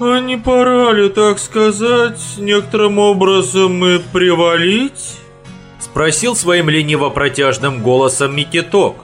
А не пора ли, так сказать, некоторым образом и привалить? Спросил своим лениво-протяжным голосом Микиток,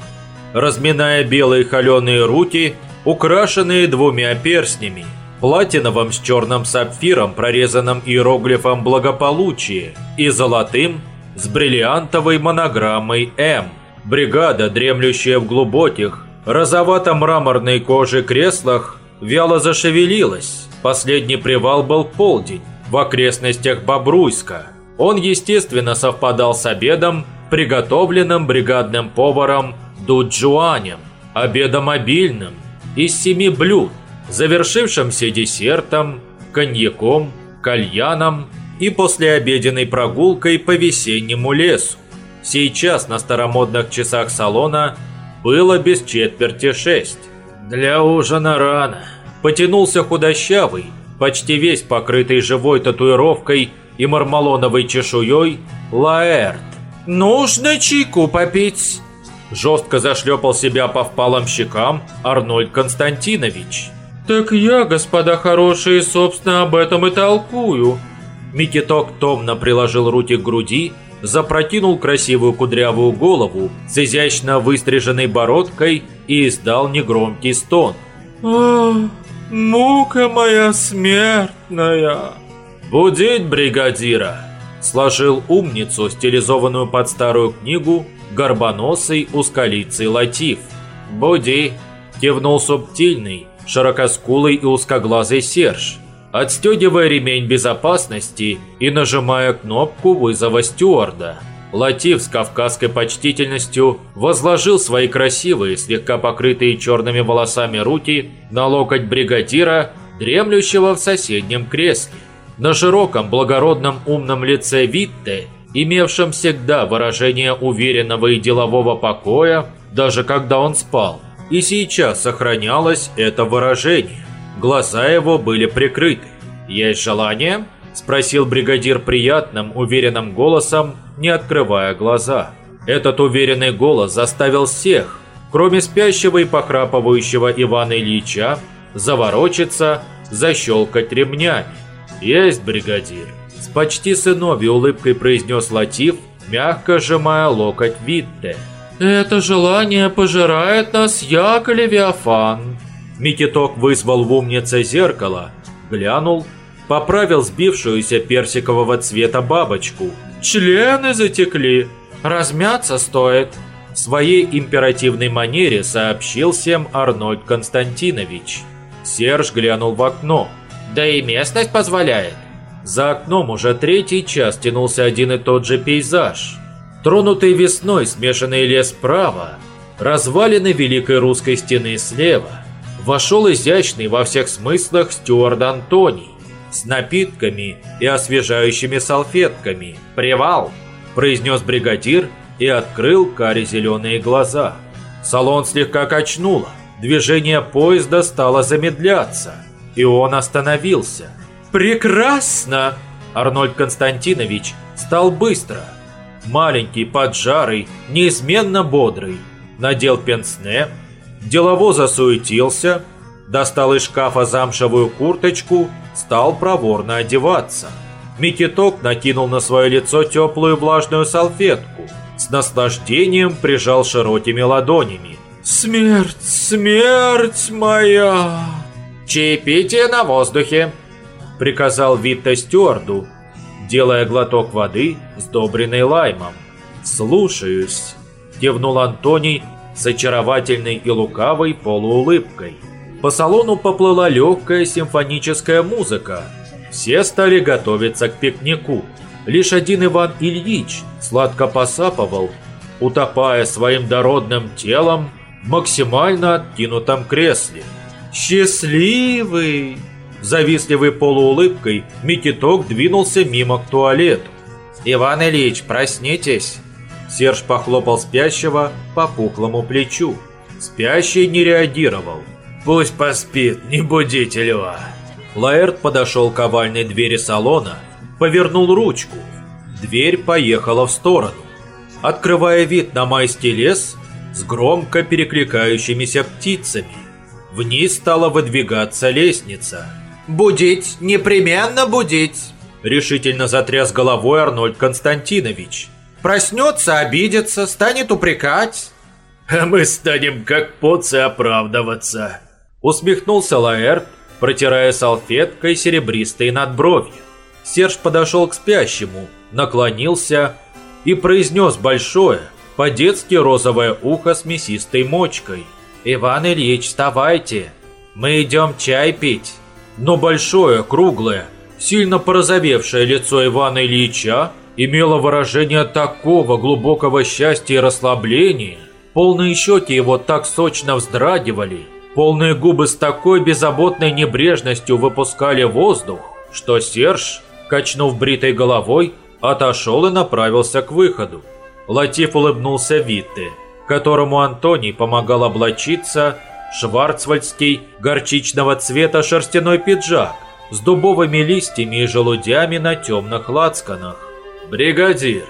разминая белые холеные руки, украшенные двумя перстнями, платиновым с черным сапфиром, прорезанным иероглифом «Благополучие» и золотым с бриллиантовой монограммой «М». Бригада, дремлющая в глубоких, розовато-мраморной коже креслах, вяло зашевелилась. Последний привал был полдень в окрестностях Бобруйска. Он, естественно, совпадал с обедом, приготовленным бригадным поваром Дуджуанем, обедом обильным, из семи блюд, завершившимся десертом, коньяком, кальяном и послеобеденной прогулкой по весеннему лесу. Сейчас на старомодных часах салона было без четверти шесть. Для ужина рано. Потянулся худощавый, почти весь покрытый живой татуировкой и мармалоновой чешуей, Лаэрт. «Нужно чайку попить!» Жестко зашлепал себя по впалым щекам Арнольд Константинович. «Так я, господа хорошие, собственно, об этом и толкую!» Микиток томно приложил руки к груди, запрокинул красивую кудрявую голову с изящно выстриженной бородкой и издал негромкий стон. «Ах, мука моя смертная!» «Будить бригадира!» Сложил умницу, стилизованную под старую книгу, горбоносый узколицый латиф. «Буди!» – кивнул субтильный, широкоскулый и узкоглазый Серж – отстегивая ремень безопасности и нажимая кнопку вызова стюарда. Латив с кавказской почтительностью возложил свои красивые, слегка покрытые черными волосами руки на локоть бригадира, дремлющего в соседнем кресле. На широком, благородном, умном лице Витте, имевшем всегда выражение уверенного и делового покоя, даже когда он спал, и сейчас сохранялось это выражение. Глаза его были прикрыты. «Есть желание?» – спросил бригадир приятным, уверенным голосом, не открывая глаза. Этот уверенный голос заставил всех, кроме спящего и похрапывающего Ивана Ильича, заворочиться, защелкать ремнями. «Есть, бригадир!» С почти сыновьей улыбкой произнес Латиф, мягко сжимая локоть Витте. «Это желание пожирает нас, як Левиафан!» Микиток вызвал в умнице зеркало, глянул, поправил сбившуюся персикового цвета бабочку. «Члены затекли, размяться стоит!» В своей императивной манере сообщил всем Арнольд Константинович. Серж глянул в окно. «Да и местность позволяет!» За окном уже третий час тянулся один и тот же пейзаж. Тронутый весной смешанный лес справа, развалины Великой Русской Стены слева – вошел изящный во всех смыслах стюард Антоний с напитками и освежающими салфетками. «Привал!» – произнес бригадир и открыл кари зеленые глаза. Салон слегка качнуло, движение поезда стало замедляться, и он остановился. «Прекрасно!» Арнольд Константинович стал быстро. Маленький, поджарый, неизменно бодрый. Надел пенсне, Делово засуетился, достал из шкафа замшевую курточку, стал проворно одеваться. Микиток накинул на свое лицо теплую влажную салфетку, с наслаждением прижал широкими ладонями. «Смерть, смерть моя!» «Чаепитие на воздухе!» — приказал Витта стюарду, делая глоток воды, сдобренной лаймом. «Слушаюсь!» — кивнул Антоний, с очаровательной и лукавой полуулыбкой. По салону поплыла легкая симфоническая музыка. Все стали готовиться к пикнику. Лишь один Иван Ильич сладко посапывал, утопая своим дородным телом в максимально откинутом кресле. «Счастливый!» Завистливой полуулыбкой Микиток двинулся мимо к туалету. «Иван Ильич, проснитесь!» Серж похлопал спящего по пухлому плечу. Спящий не реагировал. «Пусть поспит, не будите льва». Лаэрт подошел к овальной двери салона, повернул ручку. Дверь поехала в сторону, открывая вид на майский лес с громко перекликающимися птицами. Вниз стала выдвигаться лестница. Будить, непременно будить. Решительно затряс головой Арнольд Константинович. Проснется, обидится, станет упрекать. А мы станем как поцы оправдываться. Усмехнулся Лаэрт, протирая салфеткой серебристые надбровья. Серж подошел к спящему, наклонился и произнес большое, по-детски розовое ухо с мясистой мочкой. «Иван Ильич, вставайте, мы идем чай пить». Но большое, круглое, сильно порозовевшее лицо Ивана Ильича имело выражение такого глубокого счастья и расслабления, полные щеки его так сочно вздрагивали, полные губы с такой беззаботной небрежностью выпускали воздух, что Серж, качнув бритой головой, отошел и направился к выходу. Латиф улыбнулся Витте, которому Антоний помогал облачиться шварцвальдский горчичного цвета шерстяной пиджак с дубовыми листьями и желудями на темных лацканах. «Бригадир,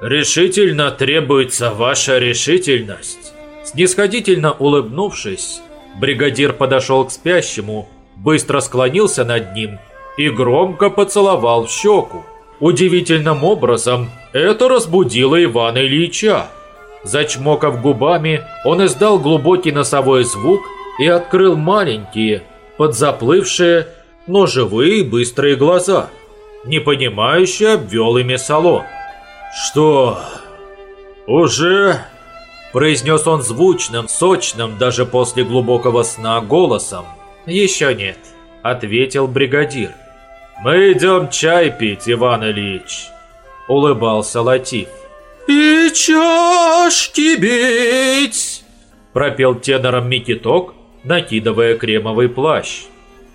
решительно требуется ваша решительность!» Снисходительно улыбнувшись, бригадир подошел к спящему, быстро склонился над ним и громко поцеловал в щеку. Удивительным образом это разбудило Ивана Ильича. Зачмокав губами, он издал глубокий носовой звук и открыл маленькие, подзаплывшие, но живые быстрые глаза. Непонимающе обвел ими салон. «Что? Уже?» Произнес он звучным, сочным, даже после глубокого сна голосом. «Еще нет», — ответил бригадир. «Мы идем чай пить, Иван Ильич», — улыбался Латиф. «И чашки бить!» – пропел тенором Микиток, накидывая кремовый плащ.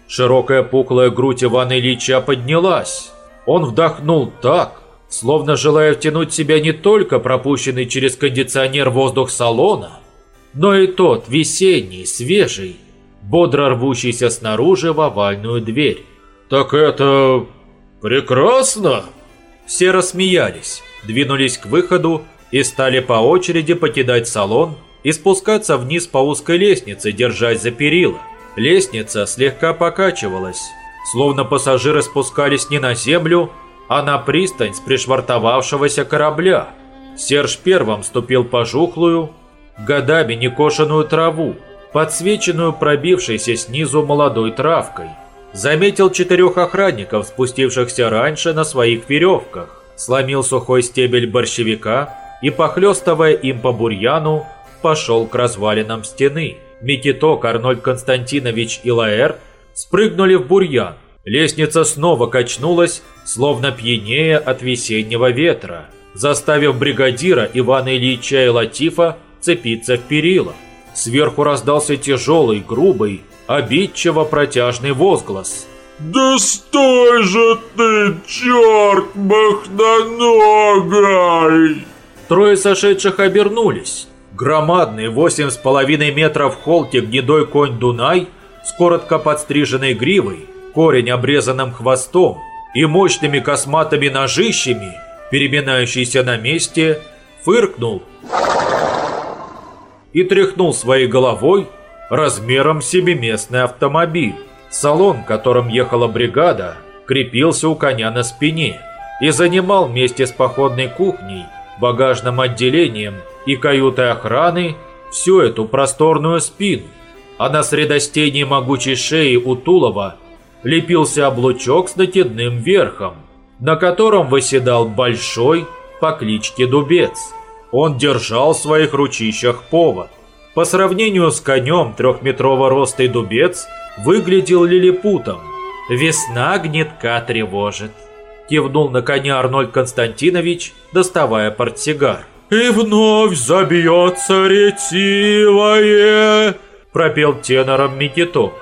Широкая пухлая грудь Ивана Ильича поднялась. Он вдохнул так, словно желая втянуть себя не только пропущенный через кондиционер воздух салона, но и тот весенний, свежий, бодро рвущийся снаружи в овальную дверь. «Так это... прекрасно!» Все рассмеялись двинулись к выходу и стали по очереди покидать салон и спускаться вниз по узкой лестнице, держась за перила. Лестница слегка покачивалась, словно пассажиры спускались не на землю, а на пристань с пришвартовавшегося корабля. Серж первым ступил по жухлую, годами некошенную траву, подсвеченную пробившейся снизу молодой травкой. Заметил четырех охранников, спустившихся раньше на своих веревках сломил сухой стебель борщевика и, похлестывая им по бурьяну, пошел к развалинам стены. Микиток, Арнольд Константинович и Лаэр спрыгнули в бурьян. Лестница снова качнулась, словно пьянее от весеннего ветра, заставив бригадира Ивана Ильича и Латифа цепиться в перила. Сверху раздался тяжелый, грубый, обидчиво протяжный возглас – «Да стой же ты, черт махноногой!» Трое сошедших обернулись. Громадный восемь с половиной метров в холке гнедой конь Дунай с коротко подстриженной гривой, корень обрезанным хвостом и мощными косматыми ножищами, переминающийся на месте, фыркнул и тряхнул своей головой размером семиместный автомобиль. Салон, которым ехала бригада, крепился у коня на спине и занимал вместе с походной кухней, багажным отделением и каютой охраны всю эту просторную спину, а на средостении могучей шеи у Тулова лепился облучок с накидным верхом, на котором выседал большой по кличке Дубец. Он держал в своих ручищах повод. По сравнению с конем трехметрового роста и Дубец – выглядел лилипутом. Весна гнетка тревожит. Кивнул на коня Арнольд Константинович, доставая портсигар. «И вновь забьется ретивое!» Пропел тенором Микиток.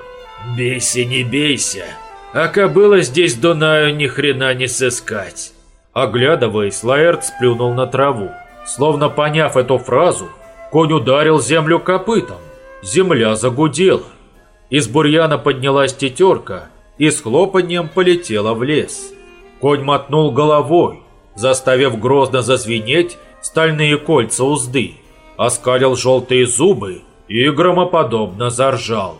«Бейся, не бейся, а кобыла здесь Дунаю ни хрена не сыскать!» Оглядываясь, Лаэрт сплюнул на траву. Словно поняв эту фразу, конь ударил землю копытом. Земля загудела. Из бурьяна поднялась тетерка и с хлопаньем полетела в лес. Конь мотнул головой, заставив грозно зазвенеть стальные кольца узды, оскалил желтые зубы и громоподобно заржал.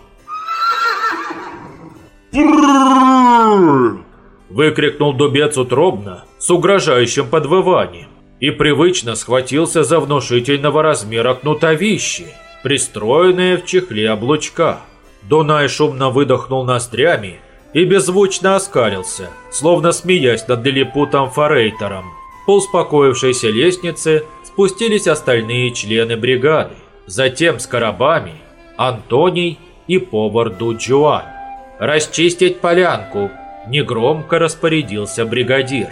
Выкрикнул дубец утробно, с угрожающим подвыванием, и привычно схватился за внушительного размера кнутовище, пристроенное в чехле облучка. Дунай шумно выдохнул ноздрями и беззвучно оскалился, словно смеясь над лилипутом Форейтером. По успокоившейся лестнице спустились остальные члены бригады. Затем с коробами Антоний и повар Дуджуан. «Расчистить полянку!» – негромко распорядился бригадир.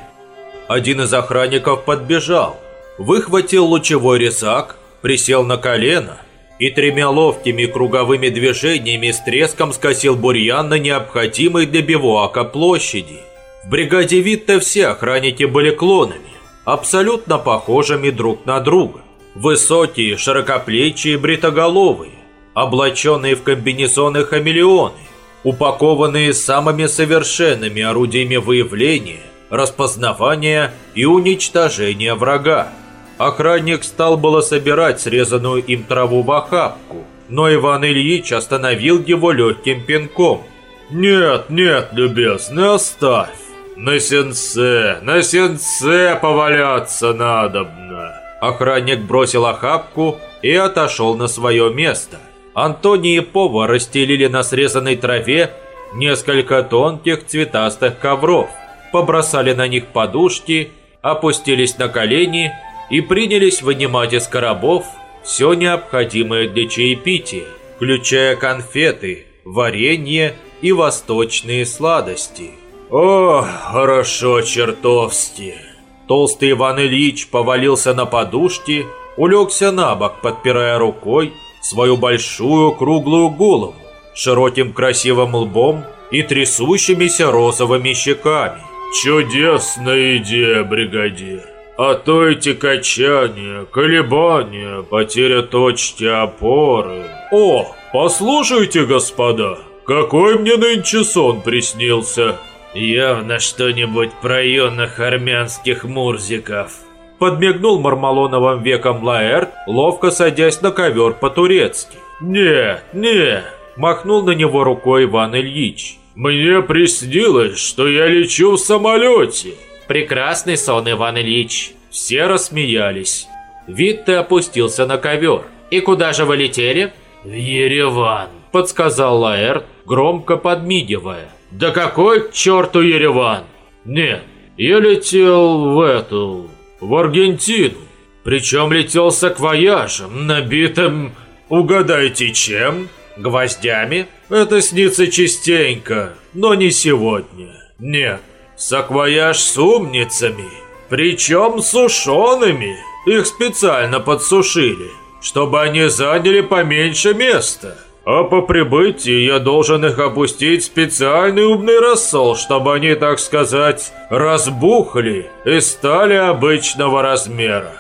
Один из охранников подбежал, выхватил лучевой резак, присел на колено и тремя ловкими круговыми движениями с треском скосил бурьян на необходимой для бивуака площади. В бригаде Витте все охранники были клонами, абсолютно похожими друг на друга. Высокие, широкоплечие, бритоголовые, облаченные в комбинезоны хамелеоны, упакованные самыми совершенными орудиями выявления, распознавания и уничтожения врага. Охранник стал было собирать срезанную им траву в охапку, но Иван Ильич остановил его легким пинком. «Нет, нет, любезный, оставь. На сенсе, на сенсе поваляться надобно». Охранник бросил охапку и отошел на свое место. Антоний и повар расстелили на срезанной траве несколько тонких цветастых ковров, побросали на них подушки, опустились на колени и принялись вынимать из коробов все необходимое для чаепития, включая конфеты, варенье и восточные сладости. «О, хорошо чертовски!» Толстый Иван Ильич повалился на подушки, улегся на бок, подпирая рукой свою большую круглую голову, широким красивым лбом и трясущимися розовыми щеками. «Чудесная идея, бригадир! А то эти качания, колебания, потеря точки опоры...» «О, послушайте, господа, какой мне нынче сон приснился!» «Явно что-нибудь про юных армянских мурзиков», Подмигнул Мармалоновым веком Лаэрт, ловко садясь на ковер по-турецки. «Нет, нет!» Махнул на него рукой Иван Ильич. «Мне приснилось, что я лечу в самолете!» «Прекрасный сон, Иван Ильич!» Все рассмеялись. Витте опустился на ковер. «И куда же вы летели?» «В Ереван», — подсказал Лаэрт, громко подмигивая. «Да какой к черту Ереван?» «Нет, я летел в эту в Аргентину. Причем летел с акваяжем, набитым, угадайте чем? Гвоздями? Это снится частенько, но не сегодня. Нет, саквояж с умницами, причем сушеными. Их специально подсушили, чтобы они заняли поменьше места. А по прибытии я должен их опустить в специальный умный рассол, чтобы они, так сказать, разбухли и стали обычного размера.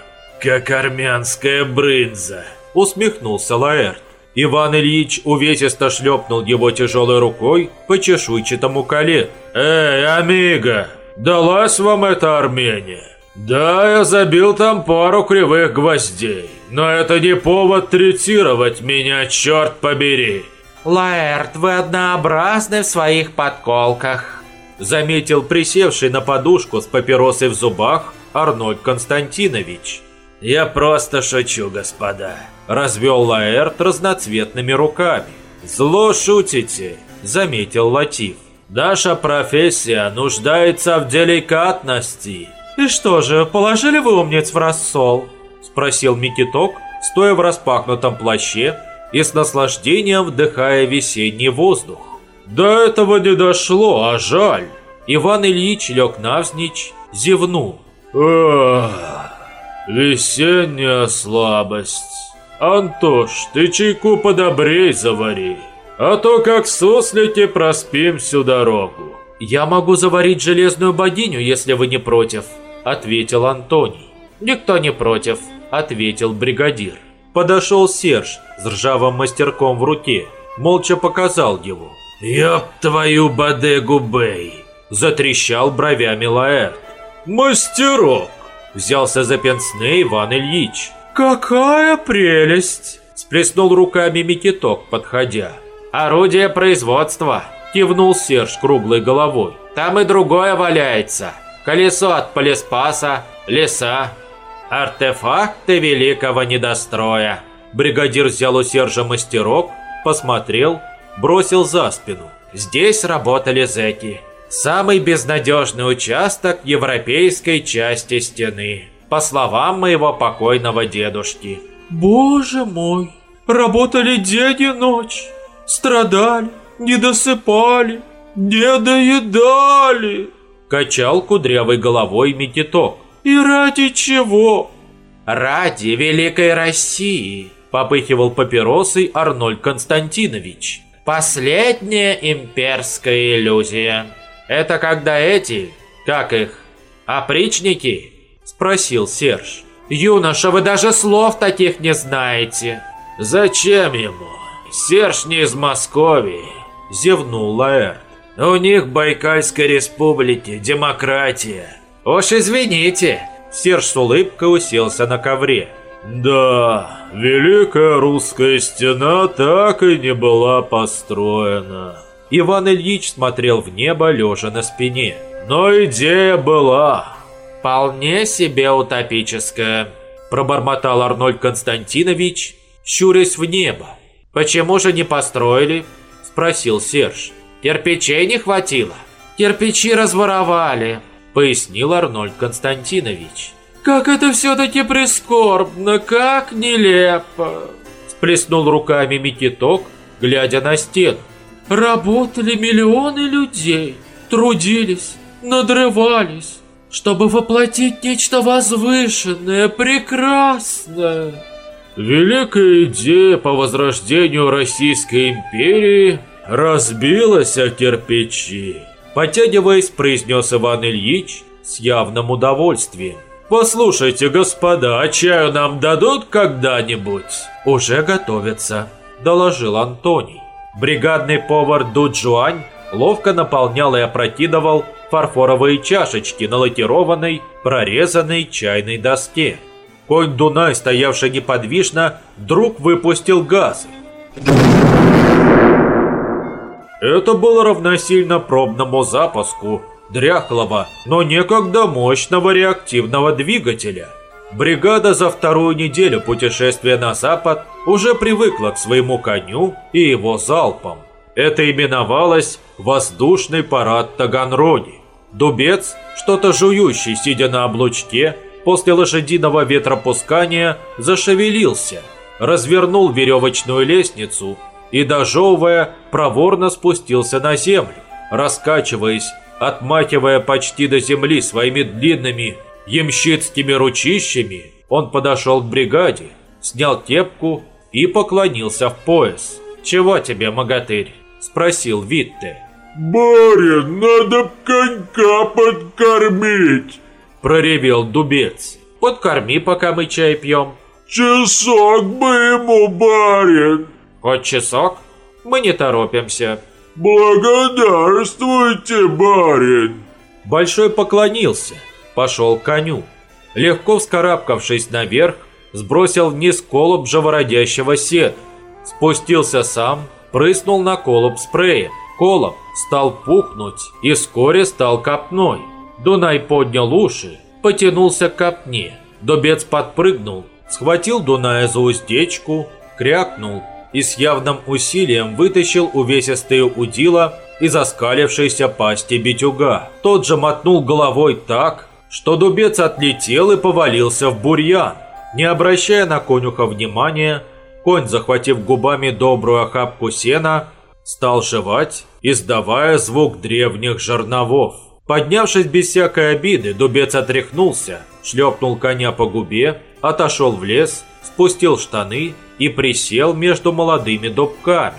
Как армянская брынза, усмехнулся Лаэрт. Иван Ильич увесисто шлепнул его тяжелой рукой по чешуйчатому коле. «Эй, амиго, далась вам эта Армения?» «Да, я забил там пару кривых гвоздей, но это не повод третировать меня, черт побери!» «Лаэрт, вы однообразны в своих подколках», заметил присевший на подушку с папиросой в зубах Арнольд Константинович. «Я просто шучу, господа», развел Лаэрт разноцветными руками. «Зло шутите», заметил Латиф. «Наша профессия нуждается в деликатности». «И что же, положили вы умниц в рассол?» Спросил Микиток, стоя в распахнутом плаще и с наслаждением вдыхая весенний воздух. «До этого не дошло, а жаль!» Иван Ильич лег навзничь, зевнул. «Ах, весенняя слабость. Антош, ты чайку подобрей завари, а то как суслики проспим всю дорогу». «Я могу заварить железную богиню, если вы не против», – ответил Антоний. «Никто не против», – ответил бригадир. Подошел Серж с ржавым мастерком в руке, молча показал его. «Ёб твою бодегу, Бэй!» – затрещал бровями Лаэрт. «Мастерок!» – взялся за пенсне Иван Ильич. «Какая прелесть!» – сплеснул руками Микиток, подходя. «Орудие производства!» – кивнул Серж круглой головой. Там и другое валяется. Колесо от полиспаса, леса, артефакты великого недостроя. Бригадир взял у Сержа мастерок, посмотрел, бросил за спину. Здесь работали зэки. Самый безнадежный участок европейской части стены, по словам моего покойного дедушки. Боже мой, работали день и ночь, страдали, не досыпали, не доедали. Качал кудрявой головой Микиток. И ради чего? Ради Великой России, попыхивал папиросой Арнольд Константинович. Последняя имперская иллюзия. Это когда эти, как их, опричники? Спросил Серж. Юноша, вы даже слов таких не знаете. Зачем ему? Серж не из Москвы, зевнул Лаэрт. У них в Байкальской республике демократия. Уж извините. Серж с улыбкой уселся на ковре. Да, Великая Русская Стена так и не была построена. Иван Ильич смотрел в небо, лежа на спине. Но идея была. Вполне себе утопическая. Пробормотал Арнольд Константинович, щурясь в небо. Почему же не построили? Спросил Серж. Кирпичей не хватило. Кирпичи разворовали, пояснил Арнольд Константинович. Как это все-таки прискорбно, как нелепо. Сплеснул руками Микиток, глядя на стену. Работали миллионы людей, трудились, надрывались, чтобы воплотить нечто возвышенное, прекрасное. Великая идея по возрождению Российской империи разбилась о кирпичи. Потягиваясь, произнес Иван Ильич с явным удовольствием. «Послушайте, господа, а чаю нам дадут когда-нибудь?» «Уже готовится», – доложил Антоний. Бригадный повар Дуджуань ловко наполнял и опрокидывал фарфоровые чашечки на лакированной, прорезанной чайной доске. Конь Дунай, стоявший неподвижно, вдруг выпустил газы. Это было равносильно пробному запуску дряхлого, но некогда мощного реактивного двигателя. Бригада за вторую неделю путешествия на запад уже привыкла к своему коню и его залпам. Это именовалось «воздушный парад Таганроги». Дубец, что-то жующий, сидя на облучке, после лошадиного ветропускания зашевелился, развернул веревочную лестницу и, дожевывая, проворно спустился на землю, раскачиваясь Отмахивая почти до земли своими длинными ямщицкими ручищами, он подошел к бригаде, снял кепку и поклонился в пояс. «Чего тебе, могатырь?» – спросил Витте. «Барин, надо конька подкормить!» – проревел дубец. «Подкорми, пока мы чай пьем». «Часок бы ему, барин!» «Хоть часок? Мы не торопимся». «Благодарствуйте, барин!» Большой поклонился, пошел к коню. Легко вскарабкавшись наверх, сбросил вниз колоб живородящего сена. Спустился сам, прыснул на колоб спреем. Колоб стал пухнуть и вскоре стал копной. Дунай поднял уши, потянулся к копне. Добец подпрыгнул, схватил Дуная за уздечку, крякнул и с явным усилием вытащил увесистые удила из оскалившейся пасти битюга. Тот же мотнул головой так, что дубец отлетел и повалился в бурьян. Не обращая на конюха внимания, конь, захватив губами добрую охапку сена, стал жевать, издавая звук древних жерновов. Поднявшись без всякой обиды, дубец отряхнулся, шлепнул коня по губе, отошел в лес, спустил штаны и присел между молодыми дубками.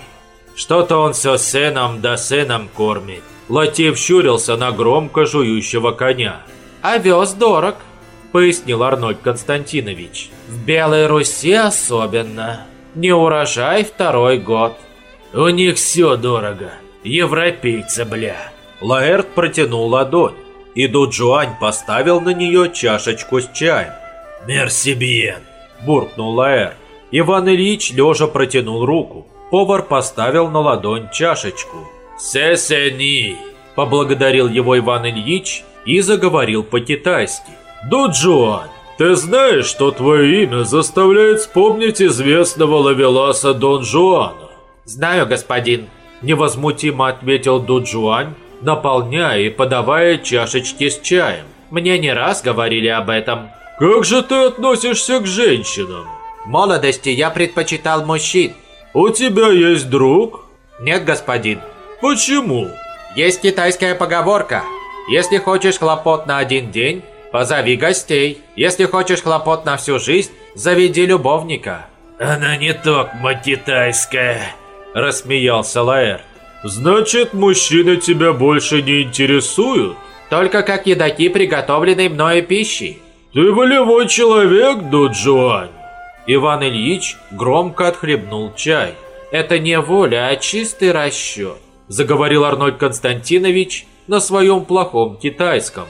Что-то он все сыном да сыном кормит. Латив щурился на громко жующего коня. «Овес дорог», — пояснил Арнольд Константинович. «В Белой Руси особенно. Не урожай второй год». «У них все дорого. Европейцы, бля». Лаэрт протянул ладонь, и Дуджуань поставил на нее чашечку с чаем. «Мерсибиен», – буркнул Лаэр. Иван Ильич лежа протянул руку. Повар поставил на ладонь чашечку. «Сесени!» Поблагодарил его Иван Ильич и заговорил по-китайски. Дуджуан, ты знаешь, что твое имя заставляет вспомнить известного лавеласа Дон Жуана? Знаю, господин. Невозмутимо ответил Дуджуань, наполняя и подавая чашечки с чаем. Мне не раз говорили об этом. Как же ты относишься к женщинам? В молодости я предпочитал мужчин. У тебя есть друг? Нет, господин. Почему? Есть китайская поговорка. Если хочешь хлопот на один день, позови гостей. Если хочешь хлопот на всю жизнь, заведи любовника. Она не токмо китайская, рассмеялся Лаэрт. Значит, мужчины тебя больше не интересуют? Только как едоки, приготовленной мною пищи. Ты волевой человек, Дуджуань. Иван Ильич громко отхлебнул чай. Это не воля, а чистый расчет, заговорил Арнольд Константинович на своем плохом китайском.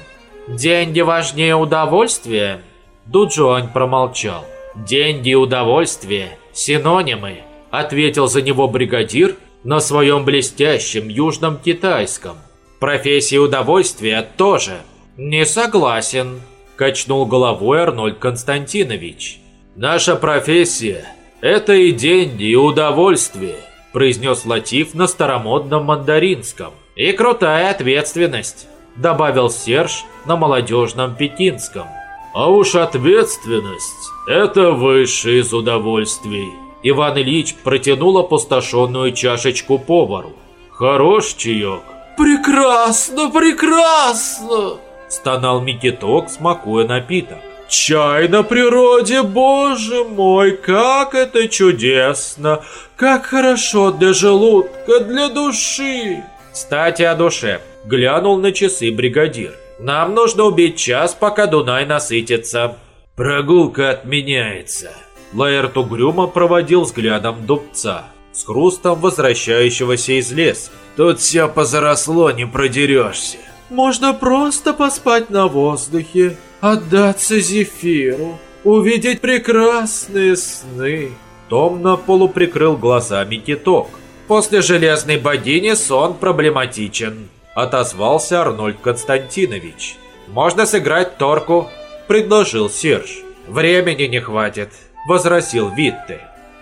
Деньги важнее удовольствия? Дуджуань промолчал. Деньги и удовольствие – синонимы, ответил за него бригадир на своем блестящем южном китайском. Профессия удовольствия тоже. Не согласен, качнул головой Арнольд Константинович. Наша профессия – это и деньги, и удовольствие, произнес Латиф на старомодном мандаринском. И крутая ответственность, добавил Серж на молодежном пекинском. А уж ответственность – это высшее из удовольствий. Иван Ильич протянул опустошенную чашечку повару. Хорош чаек. Прекрасно, прекрасно! Стонал Микиток, смакуя напиток. Чай на природе, боже мой, как это чудесно! Как хорошо для желудка, для души! Кстати, о душе. Глянул на часы бригадир. Нам нужно убить час, пока Дунай насытится. Прогулка отменяется. Лаэрт угрюмо проводил взглядом дубца, с хрустом возвращающегося из леса. Тут все позаросло, не продерешься. Можно просто поспать на воздухе, отдаться зефиру, увидеть прекрасные сны. Томно полуприкрыл глазами киток. После железной богини сон проблематичен. Отозвался Арнольд Константинович. Можно сыграть торку, предложил Серж. Времени не хватит, возразил Витте.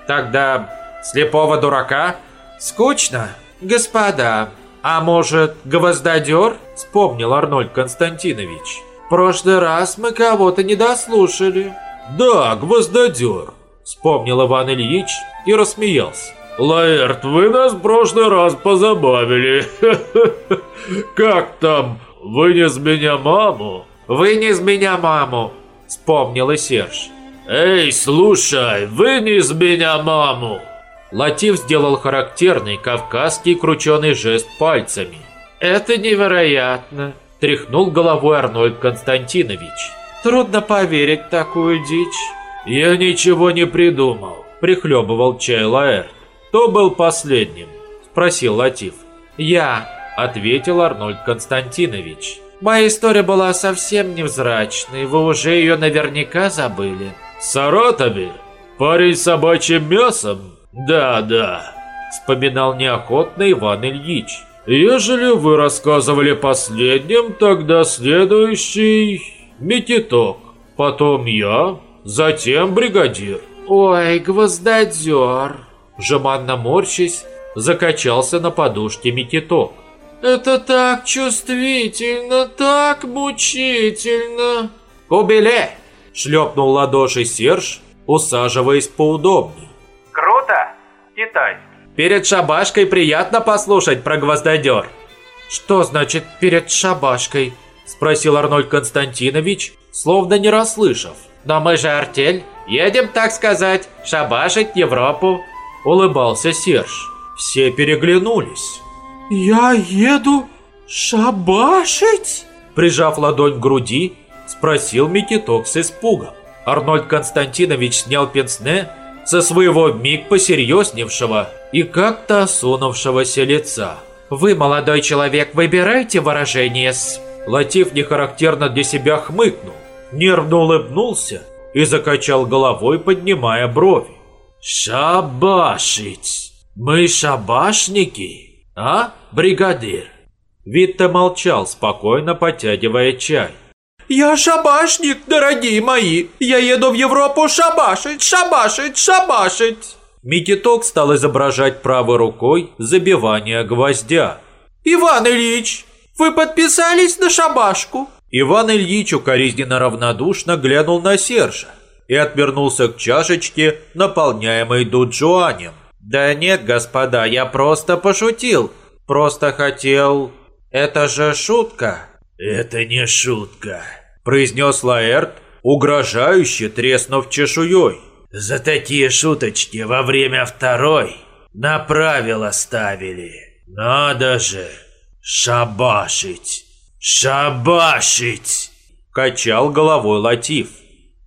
Тогда слепого дурака? Скучно. Господа, а может, гвоздодер? Вспомнил Арнольд Константинович. В прошлый раз мы кого-то не дослушали. Да, гвоздодер. Вспомнил Иван Ильич и рассмеялся. Лаэрт, вы нас в прошлый раз позабавили. Как там? Вынес меня маму? Вынес меня маму, вспомнил и Серж. Эй, слушай, вынес меня маму. Латив сделал характерный кавказский крученый жест пальцами. «Это невероятно!» – тряхнул головой Арнольд Константинович. «Трудно поверить такую дичь». «Я ничего не придумал», – прихлебывал чай Лаэрт. «Кто был последним?» – спросил Латив. «Я», – ответил Арнольд Константинович. «Моя история была совсем невзрачной, вы уже ее наверняка забыли». «Саратове? Парень с собачьим мясом?» «Да, да», – вспоминал неохотно Иван Ильич. «Ежели вы рассказывали последним, тогда следующий – Метиток, потом я, затем бригадир». «Ой, гвоздодер!» Жеманно морщись, закачался на подушке Микиток. «Это так чувствительно, так мучительно!» «Кубеле!» – шлепнул ладоши Серж, усаживаясь поудобнее. Круто! Китай. Перед шабашкой приятно послушать про гвоздодер. Что значит перед шабашкой? Спросил Арнольд Константинович, словно не расслышав. Но мы же артель. Едем, так сказать, шабашить Европу. Улыбался Серж. Все переглянулись. Я еду шабашить? Прижав ладонь к груди, спросил Микиток с испугом. Арнольд Константинович снял пенсне со своего миг посерьезневшего и как-то осунувшегося лица. «Вы, молодой человек, выбирайте выражение с...» Латиф нехарактерно для себя хмыкнул, нервно улыбнулся и закачал головой, поднимая брови. «Шабашить! Мы шабашники, а, бригадир?» Витте молчал, спокойно потягивая чай. «Я шабашник, дорогие мои! Я еду в Европу шабашить, шабашить, шабашить!» Микиток стал изображать правой рукой забивание гвоздя. «Иван Ильич, вы подписались на шабашку?» Иван Ильич укоризненно равнодушно глянул на Сержа и отвернулся к чашечке, наполняемой дуджуанем. «Да нет, господа, я просто пошутил. Просто хотел... Это же шутка». «Это не шутка», – произнес Лаэрт, угрожающе треснув чешуей. «За такие шуточки во время второй на правила ставили. Надо же, шабашить, шабашить!» Качал головой Латиф.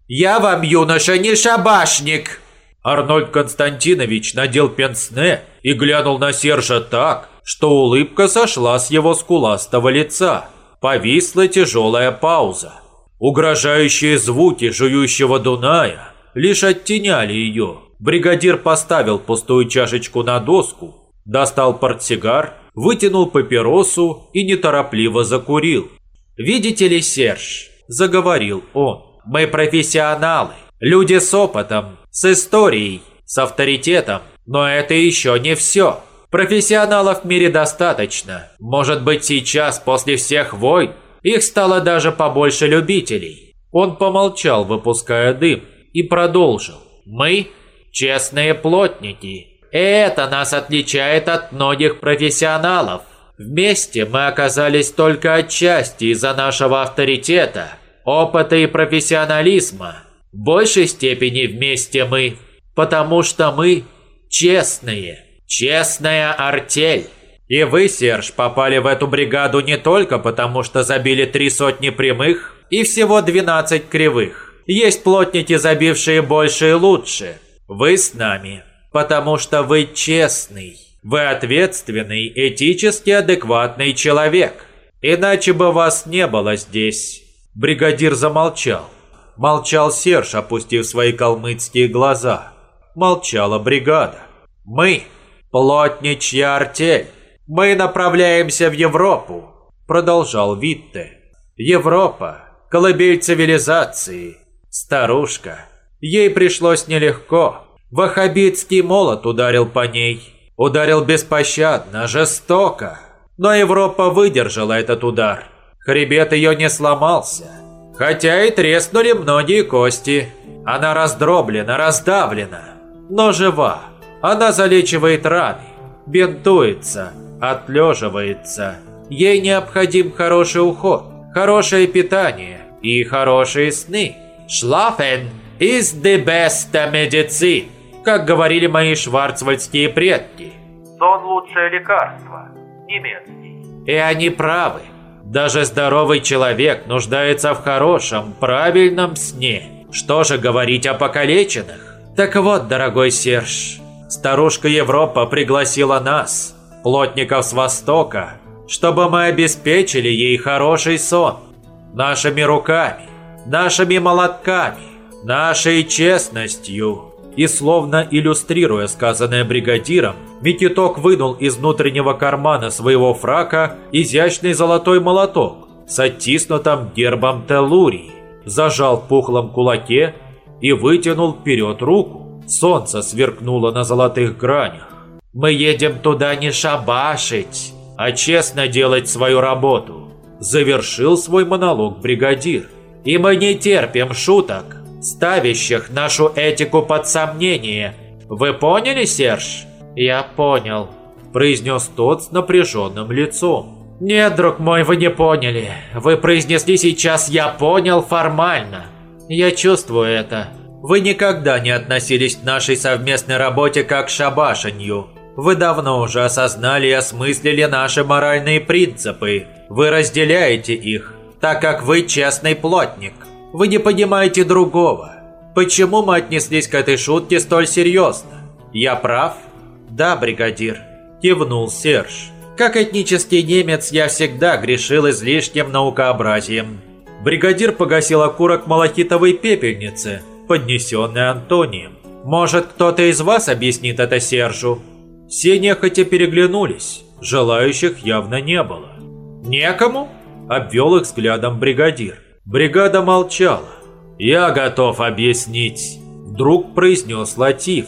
«Я вам, юноша, не шабашник!» Арнольд Константинович надел пенсне и глянул на Сержа так, что улыбка сошла с его скуластого лица. Повисла тяжелая пауза. Угрожающие звуки жующего Дуная лишь оттеняли ее. Бригадир поставил пустую чашечку на доску, достал портсигар, вытянул папиросу и неторопливо закурил. «Видите ли, Серж?» – заговорил он. «Мы профессионалы, люди с опытом, с историей, с авторитетом, но это еще не все. Профессионалов в мире достаточно. Может быть сейчас, после всех войн, их стало даже побольше любителей. Он помолчал, выпуская дым, и продолжил. Мы – честные плотники. Это нас отличает от многих профессионалов. Вместе мы оказались только отчасти из-за нашего авторитета, опыта и профессионализма. В большей степени вместе мы, потому что мы честные. Честная артель. И вы, Серж, попали в эту бригаду не только потому, что забили три сотни прямых и всего 12 кривых. Есть плотники, забившие больше и лучше. Вы с нами, потому что вы честный. Вы ответственный, этически адекватный человек. Иначе бы вас не было здесь. Бригадир замолчал. Молчал Серж, опустив свои калмыцкие глаза. Молчала бригада. Мы «Плотничья артель! Мы направляемся в Европу!» Продолжал Витте. «Европа, колыбель цивилизации, старушка. Ей пришлось нелегко. Вахабитский молот ударил по ней. Ударил беспощадно, жестоко. Но Европа выдержала этот удар. Хребет ее не сломался. Хотя и треснули многие кости. Она раздроблена, раздавлена, но жива. Она залечивает раны, бинтуется, отлеживается. Ей необходим хороший уход, хорошее питание и хорошие сны. Schlafen is the best medicine, как говорили мои шварцвальдские предки. Сон – лучшее лекарство. Немецкий. И они правы. Даже здоровый человек нуждается в хорошем, правильном сне. Что же говорить о покалеченных? Так вот, дорогой Серж, Старушка Европа пригласила нас, плотников с Востока, чтобы мы обеспечили ей хороший сон. Нашими руками, нашими молотками, нашей честностью. И словно иллюстрируя сказанное бригадиром, Микиток вынул из внутреннего кармана своего фрака изящный золотой молоток с оттиснутым гербом Телурии, зажал в пухлом кулаке и вытянул вперед руку. Солнце сверкнуло на золотых гранях. Мы едем туда не шабашить, а честно делать свою работу. Завершил свой монолог бригадир. И мы не терпим шуток, ставящих нашу этику под сомнение. Вы поняли, Серж? Я понял, произнес тот с напряженным лицом. Нет, друг мой, вы не поняли. Вы произнесли сейчас «я понял» формально. Я чувствую это. Вы никогда не относились к нашей совместной работе как к шабашенью. Вы давно уже осознали и осмыслили наши моральные принципы. Вы разделяете их, так как вы честный плотник. Вы не понимаете другого. Почему мы отнеслись к этой шутке столь серьезно? Я прав? Да, бригадир. Кивнул Серж. Как этнический немец я всегда грешил излишним наукообразием. Бригадир погасил окурок малахитовой пепельницы – поднесенный Антонием. «Может, кто-то из вас объяснит это Сержу?» Все нехотя переглянулись, желающих явно не было. Некому?» – обвел их взглядом бригадир. Бригада молчала. «Я готов объяснить», – вдруг произнес Латиф.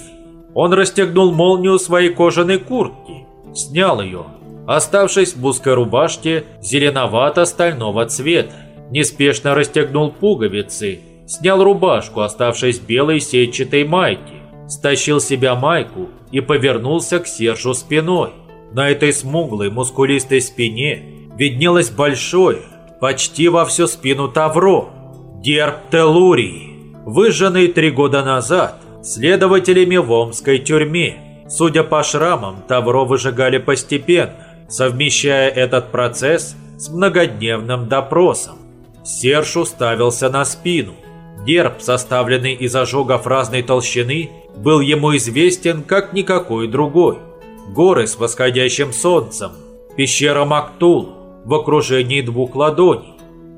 Он расстегнул молнию своей кожаной куртки, снял ее, оставшись в узкой рубашке зеленовато-стального цвета. Неспешно расстегнул пуговицы, снял рубашку, оставшись белой сетчатой майке, стащил себя майку и повернулся к Сержу спиной. На этой смуглой, мускулистой спине виднелось большое, почти во всю спину тавро, герб Телурии, выжженный три года назад следователями в Омской тюрьме. Судя по шрамам, тавро выжигали постепенно, совмещая этот процесс с многодневным допросом. Серж уставился на спину. Герб, составленный из ожогов разной толщины, был ему известен как никакой другой. Горы с восходящим солнцем, пещера Мактул в окружении двух ладоней,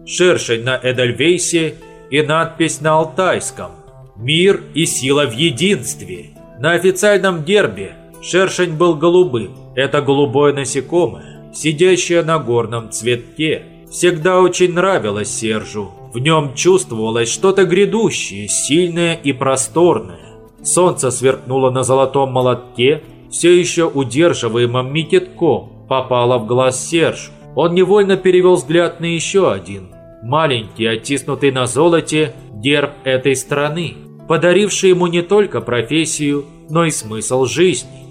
шершень на Эдельвейсе и надпись на алтайском «Мир и сила в единстве». На официальном гербе шершень был голубым. Это голубое насекомое, сидящее на горном цветке, всегда очень нравилось Сержу. В нем чувствовалось что-то грядущее, сильное и просторное. Солнце сверкнуло на золотом молотке, все еще удерживаемом Микитком, попало в глаз Сержу. Он невольно перевел взгляд на еще один, маленький, оттиснутый на золоте, герб этой страны, подаривший ему не только профессию, но и смысл жизни.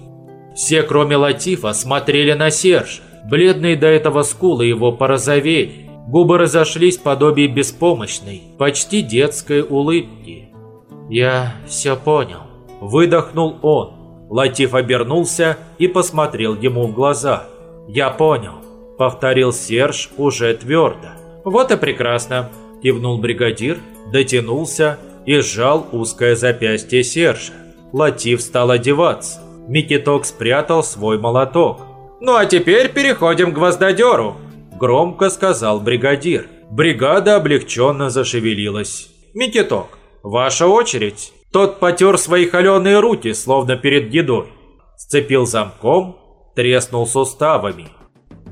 Все, кроме Латифа, смотрели на Сержа. Бледные до этого скулы его порозовели. Губы разошлись подобие беспомощной, почти детской улыбки. «Я все понял», – выдохнул он. Латиф обернулся и посмотрел ему в глаза. «Я понял», – повторил Серж уже твердо. «Вот и прекрасно», – кивнул бригадир, дотянулся и сжал узкое запястье Сержа. Латиф стал одеваться. Микиток спрятал свой молоток. «Ну а теперь переходим к гвоздодеру», – громко сказал бригадир. Бригада облегченно зашевелилась. «Микиток, ваша очередь». Тот потер свои холеные руки, словно перед едой. Сцепил замком, треснул суставами.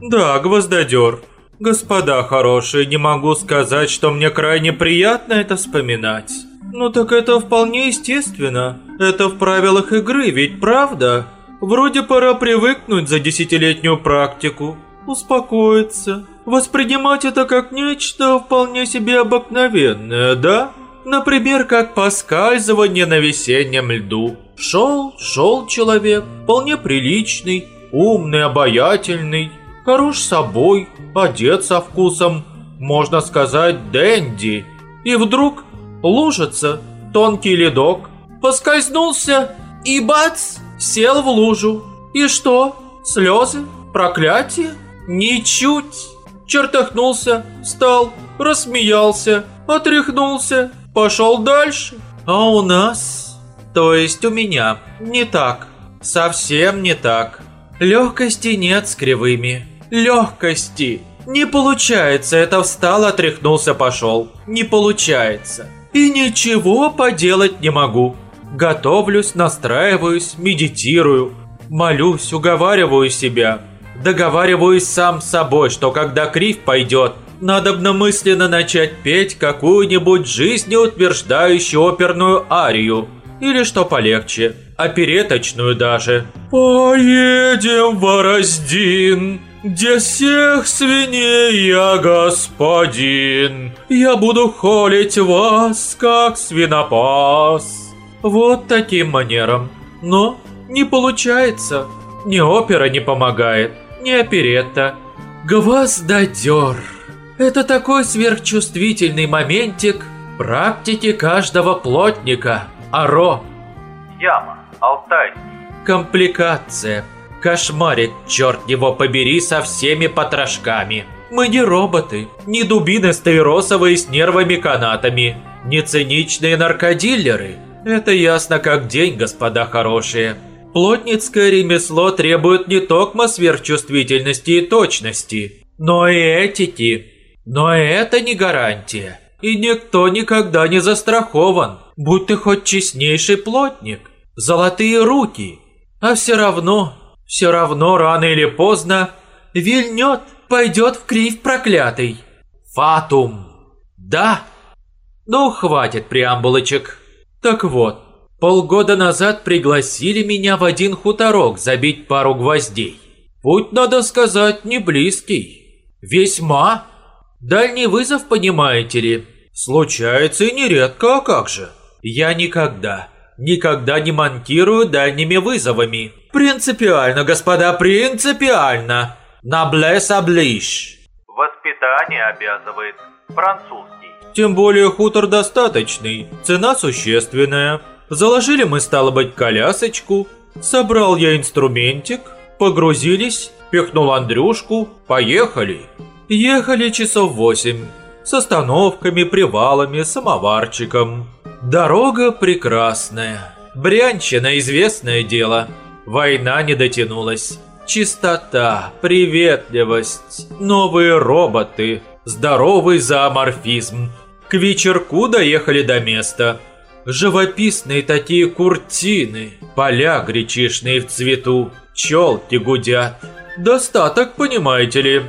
«Да, гвоздодер. Господа хорошие, не могу сказать, что мне крайне приятно это вспоминать. Ну так это вполне естественно. Это в правилах игры, ведь правда? Вроде пора привыкнуть за десятилетнюю практику, успокоиться, воспринимать это как нечто вполне себе обыкновенное, да? Например, как поскальзывание на весеннем льду. Шел, шел человек, вполне приличный, умный, обаятельный, хорош собой, одет со вкусом, можно сказать, денди. И вдруг лужица, тонкий ледок, поскользнулся и бац, сел в лужу. И что? Слезы? Проклятие? Ничуть. Чертахнулся, встал, рассмеялся, отряхнулся, пошел дальше. А у нас, то есть у меня, не так. Совсем не так. Легкости нет с кривыми. Легкости. Не получается, это встал, отряхнулся, пошел. Не получается и ничего поделать не могу. Готовлюсь, настраиваюсь, медитирую, молюсь, уговариваю себя. Договариваюсь сам с собой, что когда крив пойдет, надо мысленно начать петь какую-нибудь жизнеутверждающую оперную арию. Или что полегче, опереточную даже. «Поедем в Ороздин!» где всех свиней я господин, я буду холить вас, как свинопас. Вот таким манером. Но не получается. Ни опера не помогает, ни оперетта. Гвоздодер. Это такой сверхчувствительный моментик практики каждого плотника. Аро. Яма. Алтай. Компликация Кошмарит, черт его побери, со всеми потрошками. Мы не роботы, не дубины стаиросовые с нервами-канатами, не циничные наркодиллеры. Это ясно как день, господа хорошие. Плотницкое ремесло требует не только сверхчувствительности и точности, но и этики. Но это не гарантия. И никто никогда не застрахован, будь ты хоть честнейший плотник. Золотые руки. А все равно все равно рано или поздно Вильнет, пойдет в крив проклятый. Фатум. Да? Ну, хватит преамбулочек. Так вот, полгода назад пригласили меня в один хуторок забить пару гвоздей. Путь, надо сказать, не близкий. Весьма. Дальний вызов, понимаете ли, случается и нередко, а как же. Я никогда, никогда не монтирую дальними вызовами. Принципиально, господа, принципиально. Наблес облиш. Воспитание обязывает. Французский. Тем более хутор достаточный, цена существенная. Заложили мы, стало быть, колясочку. Собрал я инструментик, погрузились, пихнул Андрюшку, поехали. Ехали часов восемь. С остановками, привалами, самоварчиком. Дорога прекрасная. Брянщина известное дело. Война не дотянулась. Чистота, приветливость, новые роботы, здоровый зооморфизм. К вечерку доехали до места. Живописные такие куртины, поля гречишные в цвету, челки гудят. Достаток, понимаете ли.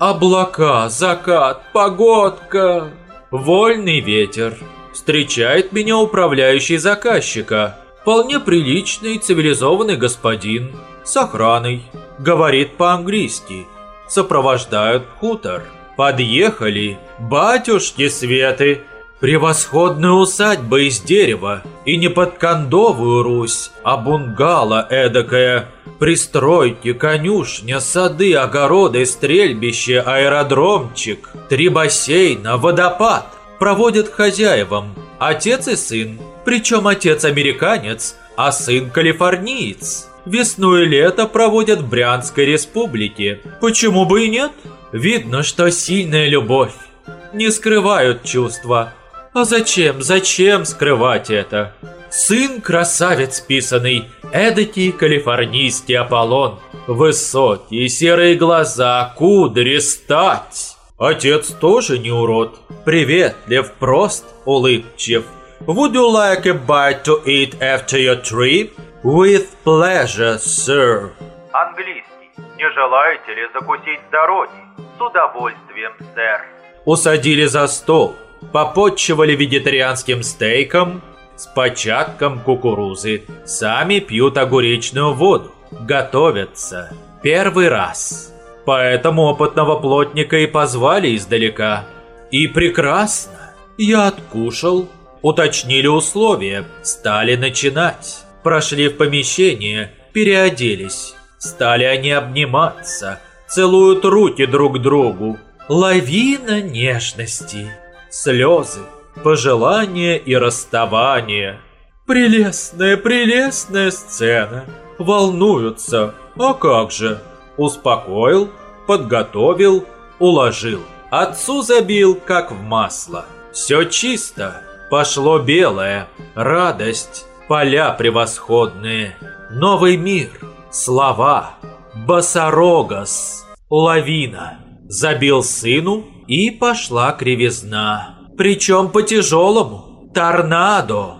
Облака, закат, погодка. Вольный ветер. Встречает меня управляющий заказчика. Вполне приличный цивилизованный господин. С охраной. Говорит по-английски. Сопровождают хутор. Подъехали. Батюшки Светы. Превосходная усадьба из дерева. И не под кондовую Русь, а бунгало эдакое. Пристройки, конюшня, сады, огороды, стрельбище, аэродромчик. Три бассейна, водопад. Проводят хозяевам. Отец и сын. Причем отец американец, а сын калифорниец. Весну и лето проводят в Брянской республике. Почему бы и нет? Видно, что сильная любовь. Не скрывают чувства. А зачем, зачем скрывать это? Сын красавец писанный, эдакий калифорнийский Аполлон. Высокие серые глаза, кудри, стать. Отец тоже не урод. Приветлив, прост, улыбчив. Would you like a bite to eat after your trip? With pleasure, sir. Английский. Не желаете ли закусить с дороги? С удовольствием, сэр. Усадили за стол, попотчевали вегетарианским стейком с початком кукурузы. Сами пьют огуречную воду. Готовятся. Первый раз. Поэтому опытного плотника и позвали издалека. И прекрасно. Я откушал. Уточнили условия. Стали начинать. Прошли в помещение, переоделись. Стали они обниматься, целуют руки друг другу. Лавина нежности, слезы, пожелания и расставания. Прелестная, прелестная сцена. Волнуются. А как же? Успокоил, подготовил, уложил. Отцу забил, как в масло. Все чисто. Пошло белое. Радость поля превосходные, новый мир, слова, басорогос, лавина. Забил сыну и пошла кривизна. Причем по-тяжелому. Торнадо.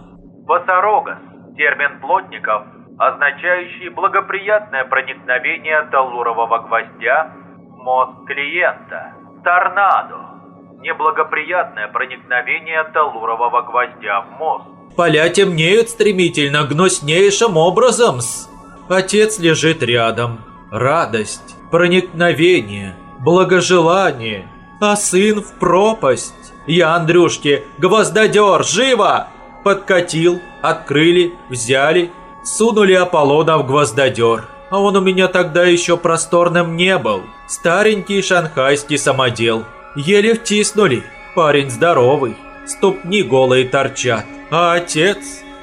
Басорогос – термин плотников, означающий благоприятное проникновение талурового гвоздя в мозг клиента. Торнадо – неблагоприятное проникновение талурового гвоздя в мозг. Поля темнеют стремительно, гнуснейшим образом -с. Отец лежит рядом. Радость, проникновение, благожелание. А сын в пропасть. Я Андрюшке, гвоздодер, живо! Подкатил, открыли, взяли, сунули Аполлона в гвоздодер. А он у меня тогда еще просторным не был. Старенький шанхайский самодел. Еле втиснули. Парень здоровый. Ступни голые торчат. А отец?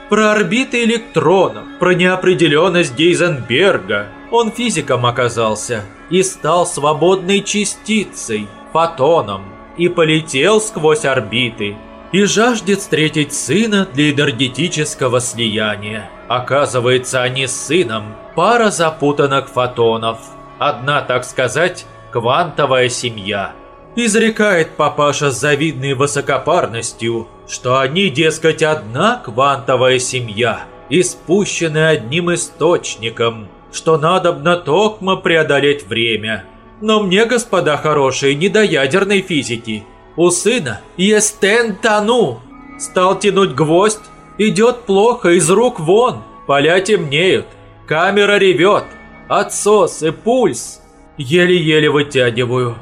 Про орбиты электронов, про неопределенность Гейзенберга. Он физиком оказался и стал свободной частицей, фотоном, и полетел сквозь орбиты. И жаждет встретить сына для энергетического слияния. Оказывается, они с сыном пара запутанных фотонов. Одна, так сказать, квантовая семья – Изрекает папаша с завидной высокопарностью, что они, дескать, одна квантовая семья, испущенная одним источником, что надобно токмо преодолеть время. Но мне, господа хорошие, не до ядерной физики. У сына есть тентану. Стал тянуть гвоздь, идет плохо, из рук вон. Поля темнеют, камера ревет, отсосы, пульс. Еле-еле вытягиваю.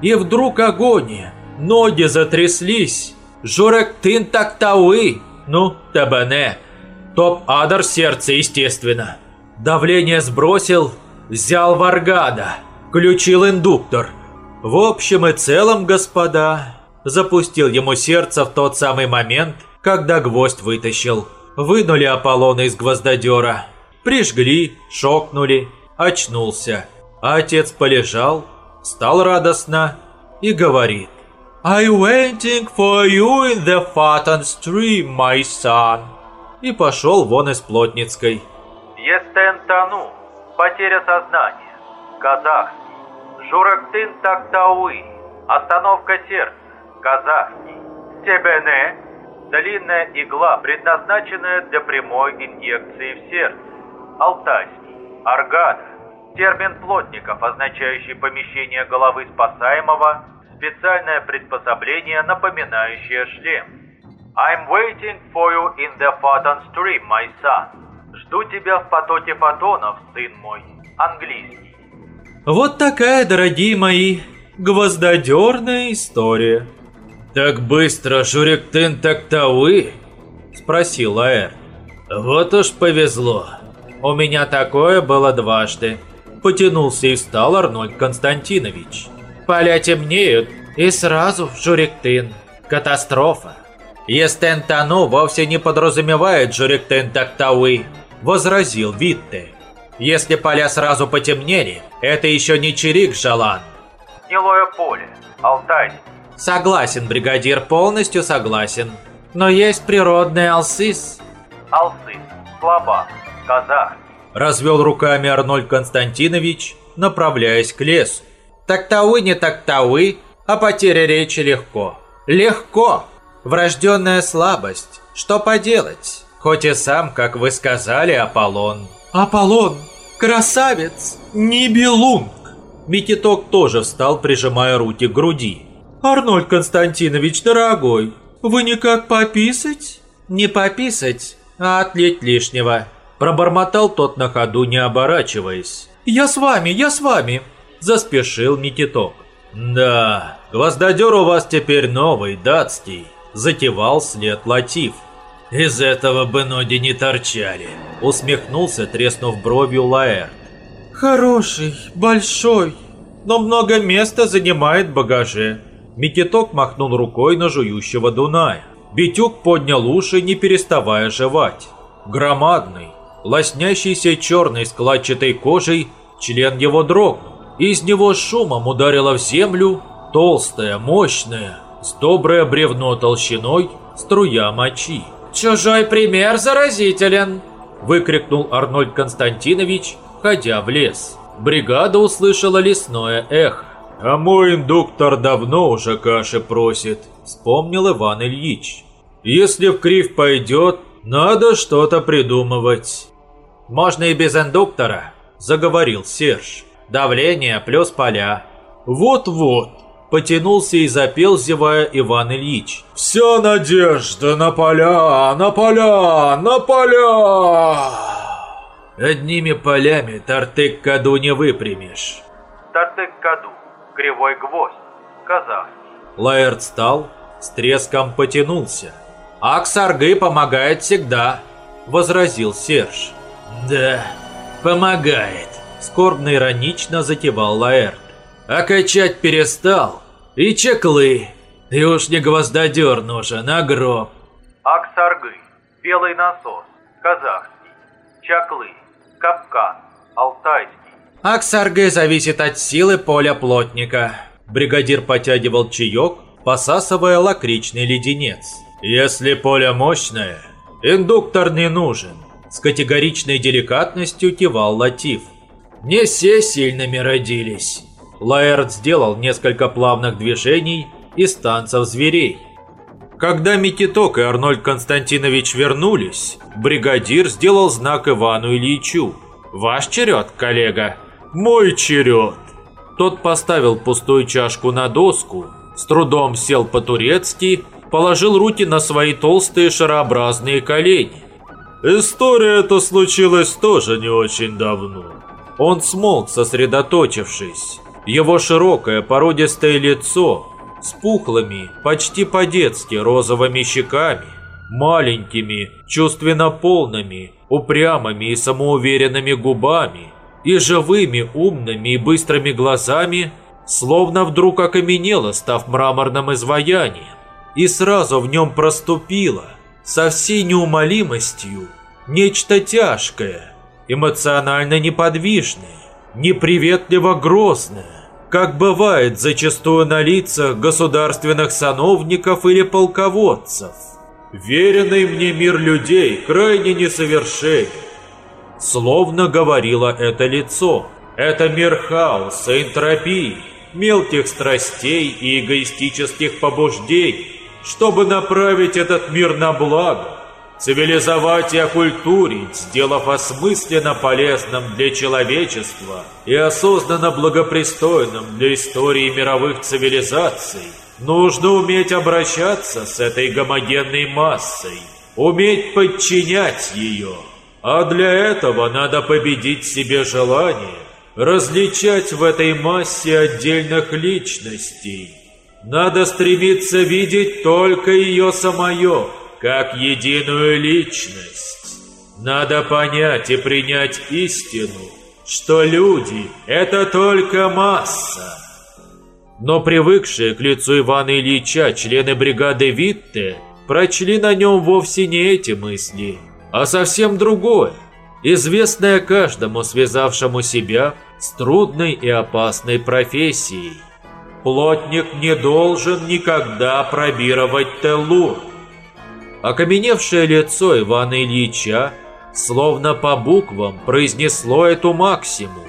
И вдруг агония. Ноги затряслись. Журек тын тактауи. Ну, табане. Топ-адер сердце, естественно. Давление сбросил, взял варгада. Включил индуктор. В общем и целом, господа, запустил ему сердце в тот самый момент, когда гвоздь вытащил. Вынули Аполлона из гвоздодера. Прижгли, шокнули, очнулся. А отец полежал, стал радостно и говорит. «I waiting for you in the Fatan stream, my son!» И пошел вон из Плотницкой. Естен Тану. Потеря сознания. Казахский. Журактын Тактауи. Остановка сердца. Казахский. Себене. Длинная игла, предназначенная для прямой инъекции в сердце. Алтайский. Аргада. Термин плотников, означающий помещение головы спасаемого, специальное приспособление, напоминающее шлем. I'm waiting for you in the photon stream, my son. Жду тебя в потоке фотонов, сын мой. Английский. Вот такая, дорогие мои, гвоздодерная история. «Так быстро, Журектын Тактауи?» – спросил Аэр. «Вот уж повезло. У меня такое было дважды». Потянулся и встал Арнольд Константинович. «Поля темнеют, и сразу Журектын. Катастрофа». «Естен Тану вовсе не подразумевает Журектын Тактауи», – возразил Витте. «Если поля сразу потемнели, это еще не Чирик Жалан». Гнилое поле. Алтайский. Согласен, бригадир, полностью согласен. Но есть природный алсис. Алсыс. Слабак. Казах. Развел руками Арнольд Константинович, направляясь к лесу. Так-тауы не так-тауы, а потеря речи легко. Легко! Врожденная слабость. Что поделать? Хоть и сам, как вы сказали, Аполлон. Аполлон! Красавец! Нибелунг! Микиток тоже встал, прижимая руки к груди. «Арнольд Константинович, дорогой, вы никак пописать?» «Не пописать, а отлить лишнего», – пробормотал тот на ходу, не оборачиваясь. «Я с вами, я с вами», – заспешил Микиток. «Да, гвоздодер у вас теперь новый, датский», – затевал след Латиф. «Из этого бы ноги не торчали», – усмехнулся, треснув бровью Лаэрт. «Хороший, большой, но много места занимает багаже», Микиток махнул рукой на жующего Дуная. Битюк поднял уши, не переставая жевать. Громадный, лоснящийся черной складчатой кожей, член его дрогнул. Из него шумом ударила в землю толстая, мощная, с доброе бревно толщиной струя мочи. «Чужой пример заразителен!» – выкрикнул Арнольд Константинович, ходя в лес. Бригада услышала лесное эхо. «А мой индуктор давно уже каши просит», – вспомнил Иван Ильич. «Если в крив пойдет, надо что-то придумывать». «Можно и без индуктора», – заговорил Серж. «Давление плюс поля». «Вот-вот», – потянулся и запел, зевая Иван Ильич. «Вся надежда на поля, на поля, на поля!» «Одними полями Тартык-Каду не выпрямишь». Тартык-Каду. Кривой гвоздь. Казахский. Лаэрт встал, с треском потянулся. «Аксаргы помогает всегда», – возразил Серж. «Да, помогает», – скорбно-иронично затевал Лаэрт. «А качать перестал. И чеклы. И уж не гвоздодер нужен, а гроб». Аксаргы. Белый насос. Казахский. Чаклы. Капкан. Алтайский. Аксаргы зависит от силы поля плотника. Бригадир потягивал чаек, посасывая лакричный леденец. Если поле мощное, индуктор не нужен. С категоричной деликатностью кивал Латиф. Не все сильными родились. Лаэрт сделал несколько плавных движений из танцев зверей. Когда Микиток и Арнольд Константинович вернулись, бригадир сделал знак Ивану Ильичу. «Ваш черед, коллега!» Мой черед. Тот поставил пустую чашку на доску, с трудом сел по-турецки, положил руки на свои толстые шарообразные колени. История эта случилась тоже не очень давно. Он смолк, сосредоточившись. Его широкое породистое лицо с пухлыми, почти по-детски розовыми щеками, маленькими, чувственно полными, упрямыми и самоуверенными губами и живыми, умными и быстрыми глазами, словно вдруг окаменело, став мраморным изваянием. И сразу в нем проступило – со всей неумолимостью нечто тяжкое, эмоционально неподвижное, неприветливо грозное, как бывает зачастую на лицах государственных сановников или полководцев. «Веренный мне мир людей крайне несовершенен», словно говорило это лицо. Это мир хаоса, энтропии, мелких страстей и эгоистических побуждений, чтобы направить этот мир на благо, цивилизовать и окультурить, сделав осмысленно полезным для человечества и осознанно благопристойным для истории мировых цивилизаций, нужно уметь обращаться с этой гомогенной массой, уметь подчинять ее. А для этого надо победить себе желание различать в этой массе отдельных личностей, надо стремиться видеть только ее самое, как единую личность. Надо понять и принять истину, что люди – это только масса. Но привыкшие к лицу Ивана Ильича члены бригады Витте прочли на нем вовсе не эти мысли, а совсем другое, известное каждому, связавшему себя с трудной и опасной профессией. Плотник не должен никогда пробировать Теллур. Окаменевшее лицо Ивана Ильича словно по буквам произнесло эту максиму.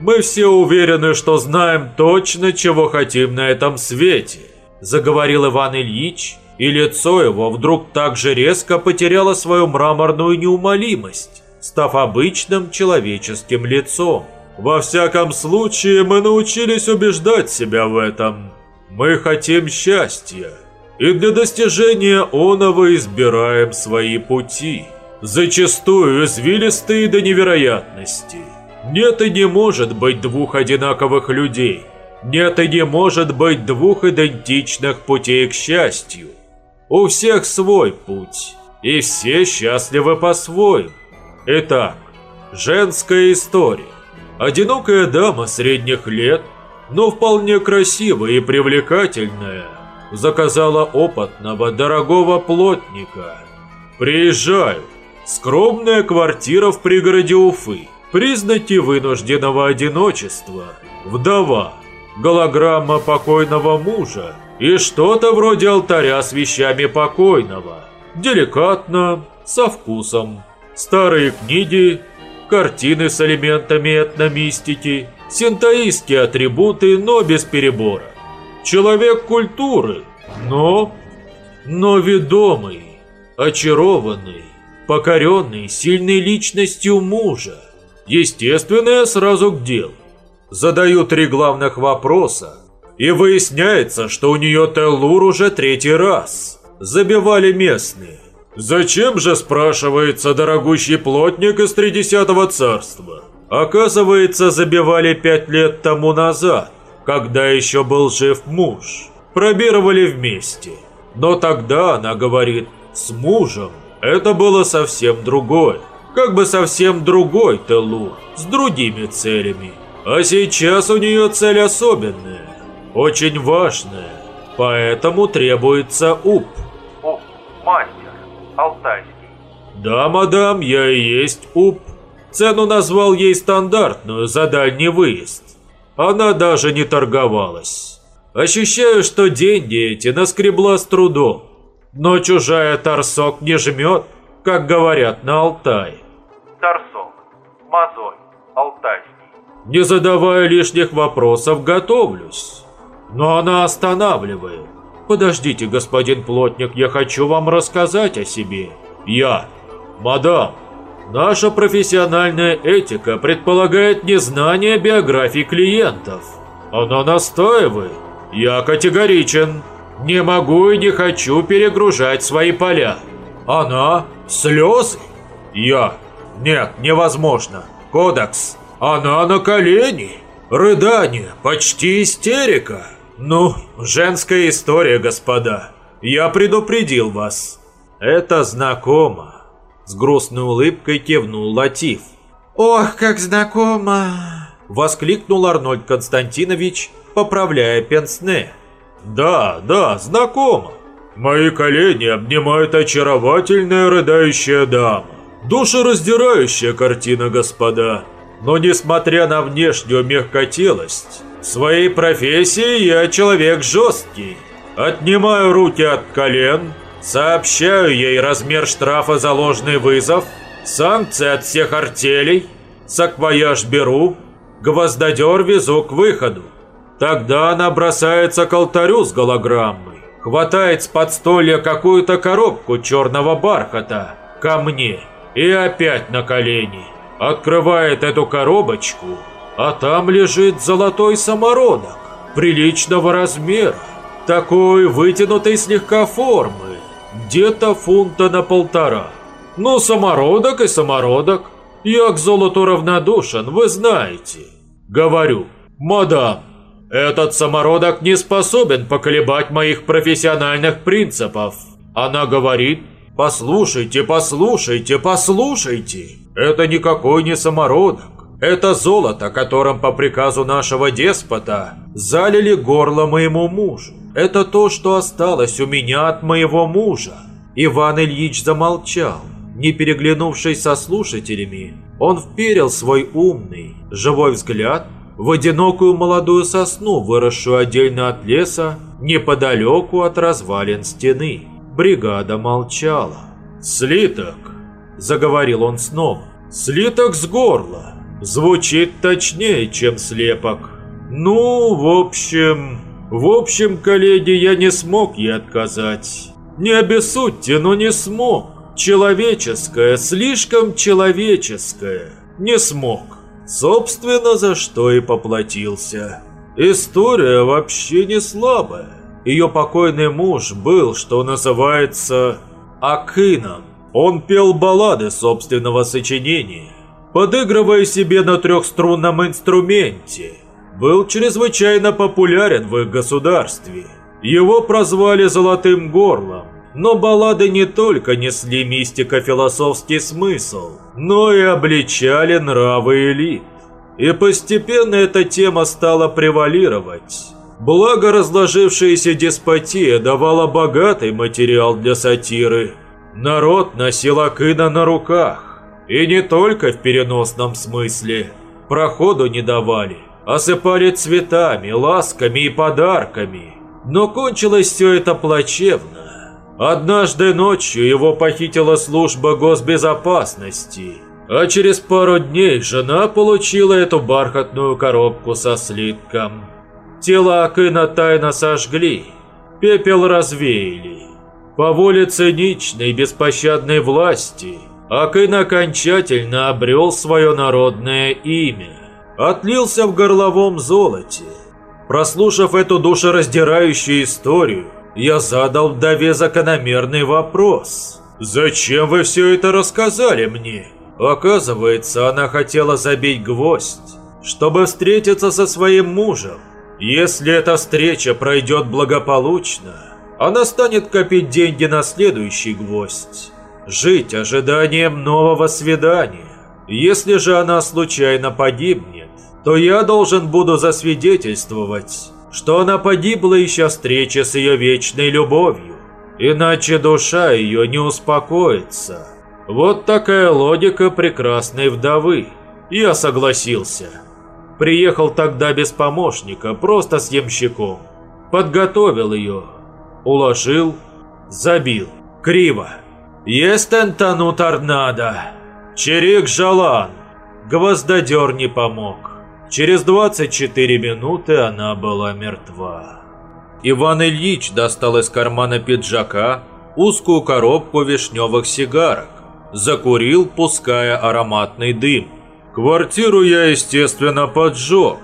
«Мы все уверены, что знаем точно, чего хотим на этом свете», заговорил Иван Ильич, и лицо его вдруг так же резко потеряло свою мраморную неумолимость, став обычным человеческим лицом. Во всяком случае, мы научились убеждать себя в этом. Мы хотим счастья, и для достижения оного избираем свои пути, зачастую извилистые до невероятности. Нет и не может быть двух одинаковых людей. Нет и не может быть двух идентичных путей к счастью. У всех свой путь, и все счастливы по-своему. Итак, женская история. Одинокая дама средних лет, но вполне красивая и привлекательная, заказала опытного, дорогого плотника. Приезжаю. Скромная квартира в пригороде Уфы. Признаки вынужденного одиночества. Вдова. Голограмма покойного мужа. И что-то вроде алтаря с вещами покойного. Деликатно, со вкусом. Старые книги, картины с элементами этномистики, синтоистские атрибуты, но без перебора. Человек культуры, но... но ведомый, очарованный, покоренный сильной личностью мужа. Естественно, я сразу к делу. Задаю три главных вопроса, и выясняется, что у нее Теллур уже третий раз. Забивали местные. Зачем же, спрашивается, дорогущий плотник из Тридесятого царства? Оказывается, забивали пять лет тому назад, когда еще был жив муж. Пробировали вместе. Но тогда, она говорит, с мужем это было совсем другое. Как бы совсем другой Телур, с другими целями. А сейчас у нее цель особенная, очень важная, поэтому требуется УП. УП, мастер. Алтайский. Да, мадам, я и есть УП. Цену назвал ей стандартную за дальний выезд. Она даже не торговалась. Ощущаю, что деньги эти наскребла с трудом. Но чужая торсок не жмет, как говорят на Алтае. Торсок. Мозоль. Алтайский. Не задавая лишних вопросов, готовлюсь. Но она останавливает. «Подождите, господин плотник, я хочу вам рассказать о себе». «Я». «Мадам, наша профессиональная этика предполагает незнание биографий клиентов. Она настаивает. Я категоричен. Не могу и не хочу перегружать свои поля. Она? Слезы? Я. Нет, невозможно. Кодекс. Она на колени. Рыдание, почти истерика. Ну, женская история, господа. Я предупредил вас. Это знакомо. С грустной улыбкой кивнул Латиф. «Ох, как знакомо!» Воскликнул Арнольд Константинович, поправляя пенсне. «Да, да, знакомо. Мои колени обнимает очаровательная рыдающая дама. Душераздирающая картина, господа. Но несмотря на внешнюю мягкотелость, в своей профессии я человек жесткий. Отнимаю руки от колен, сообщаю ей размер штрафа за ложный вызов, санкции от всех артелей, саквояж беру, гвоздодер везу к выходу. Тогда она бросается к алтарю с голограммой, хватает с подстолья какую-то коробку черного бархата ко мне и опять на колени. Открывает эту коробочку, а там лежит золотой самородок приличного размера, такой вытянутой слегка формы, где-то фунта на полтора. Ну, самородок и самородок. Я к золоту равнодушен, вы знаете. Говорю, мадам, этот самородок не способен поколебать моих профессиональных принципов. Она говорит, послушайте, послушайте, послушайте. Это никакой не самородок. Это золото, которым по приказу нашего деспота залили горло моему мужу. Это то, что осталось у меня от моего мужа. Иван Ильич замолчал. Не переглянувшись со слушателями, он вперил свой умный, живой взгляд в одинокую молодую сосну, выросшую отдельно от леса, неподалеку от развалин стены. Бригада молчала. «Слиток!» – заговорил он снова. «Слиток с горла! Звучит точнее, чем слепок. Ну, в общем... В общем, коллеги, я не смог ей отказать. Не обессудьте, но не смог. Человеческое, слишком человеческое. Не смог. Собственно, за что и поплатился. История вообще не слабая. Ее покойный муж был, что называется, акином. Он пел баллады собственного сочинения, подыгрывая себе на трехструнном инструменте. Был чрезвычайно популярен в их государстве. Его прозвали «золотым горлом», но баллады не только несли мистико-философский смысл, но и обличали нравы элит. И постепенно эта тема стала превалировать. Благо разложившаяся деспотия давала богатый материал для сатиры. Народ носил Акына на руках. И не только в переносном смысле. Проходу не давали. Осыпали цветами, ласками и подарками. Но кончилось все это плачевно. Однажды ночью его похитила служба госбезопасности, а через пару дней жена получила эту бархатную коробку со слитком. Тело Акына тайно сожгли, пепел развеяли. По воле циничной беспощадной власти Акын окончательно обрел свое народное имя. Отлился в горловом золоте. Прослушав эту душераздирающую историю, я задал вдове закономерный вопрос. «Зачем вы все это рассказали мне?» Оказывается, она хотела забить гвоздь, чтобы встретиться со своим мужем. Если эта встреча пройдет благополучно, она станет копить деньги на следующий гвоздь. Жить ожиданием нового свидания. Если же она случайно погибнет, то я должен буду засвидетельствовать, что она погибла, ища встречи с ее вечной любовью. Иначе душа ее не успокоится. Вот такая логика прекрасной вдовы. Я согласился. Приехал тогда без помощника, просто с ямщиком. Подготовил ее. Уложил, забил. Криво. Есть антану торнадо. Черик жалан. Гвоздодер не помог. Через 24 минуты она была мертва. Иван Ильич достал из кармана пиджака узкую коробку вишневых сигарок. Закурил, пуская ароматный дым. Квартиру я, естественно, поджег.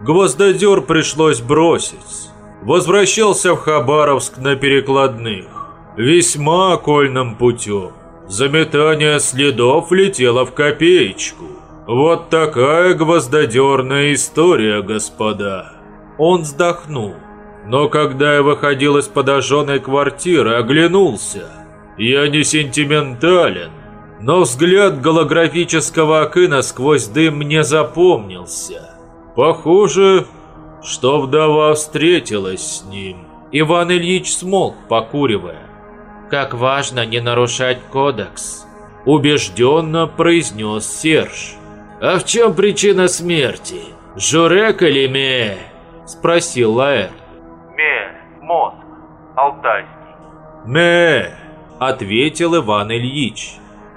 Гвоздодер пришлось бросить. Возвращался в Хабаровск на перекладных. Весьма окольным путем. Заметание следов летело в копеечку. Вот такая гвоздодерная история, господа. Он вздохнул. Но когда я выходил из подожженной квартиры, оглянулся. Я не сентиментален, но взгляд голографического окына сквозь дым мне запомнился. Похоже, что вдова встретилась с ним. Иван Ильич смолк, покуривая. Как важно не нарушать кодекс. Убежденно произнес Серж. А в чем причина смерти? Журек или Ме? Спросил Лаэр. Ме, мозг, алтайский. Ме, ответил Иван Ильич.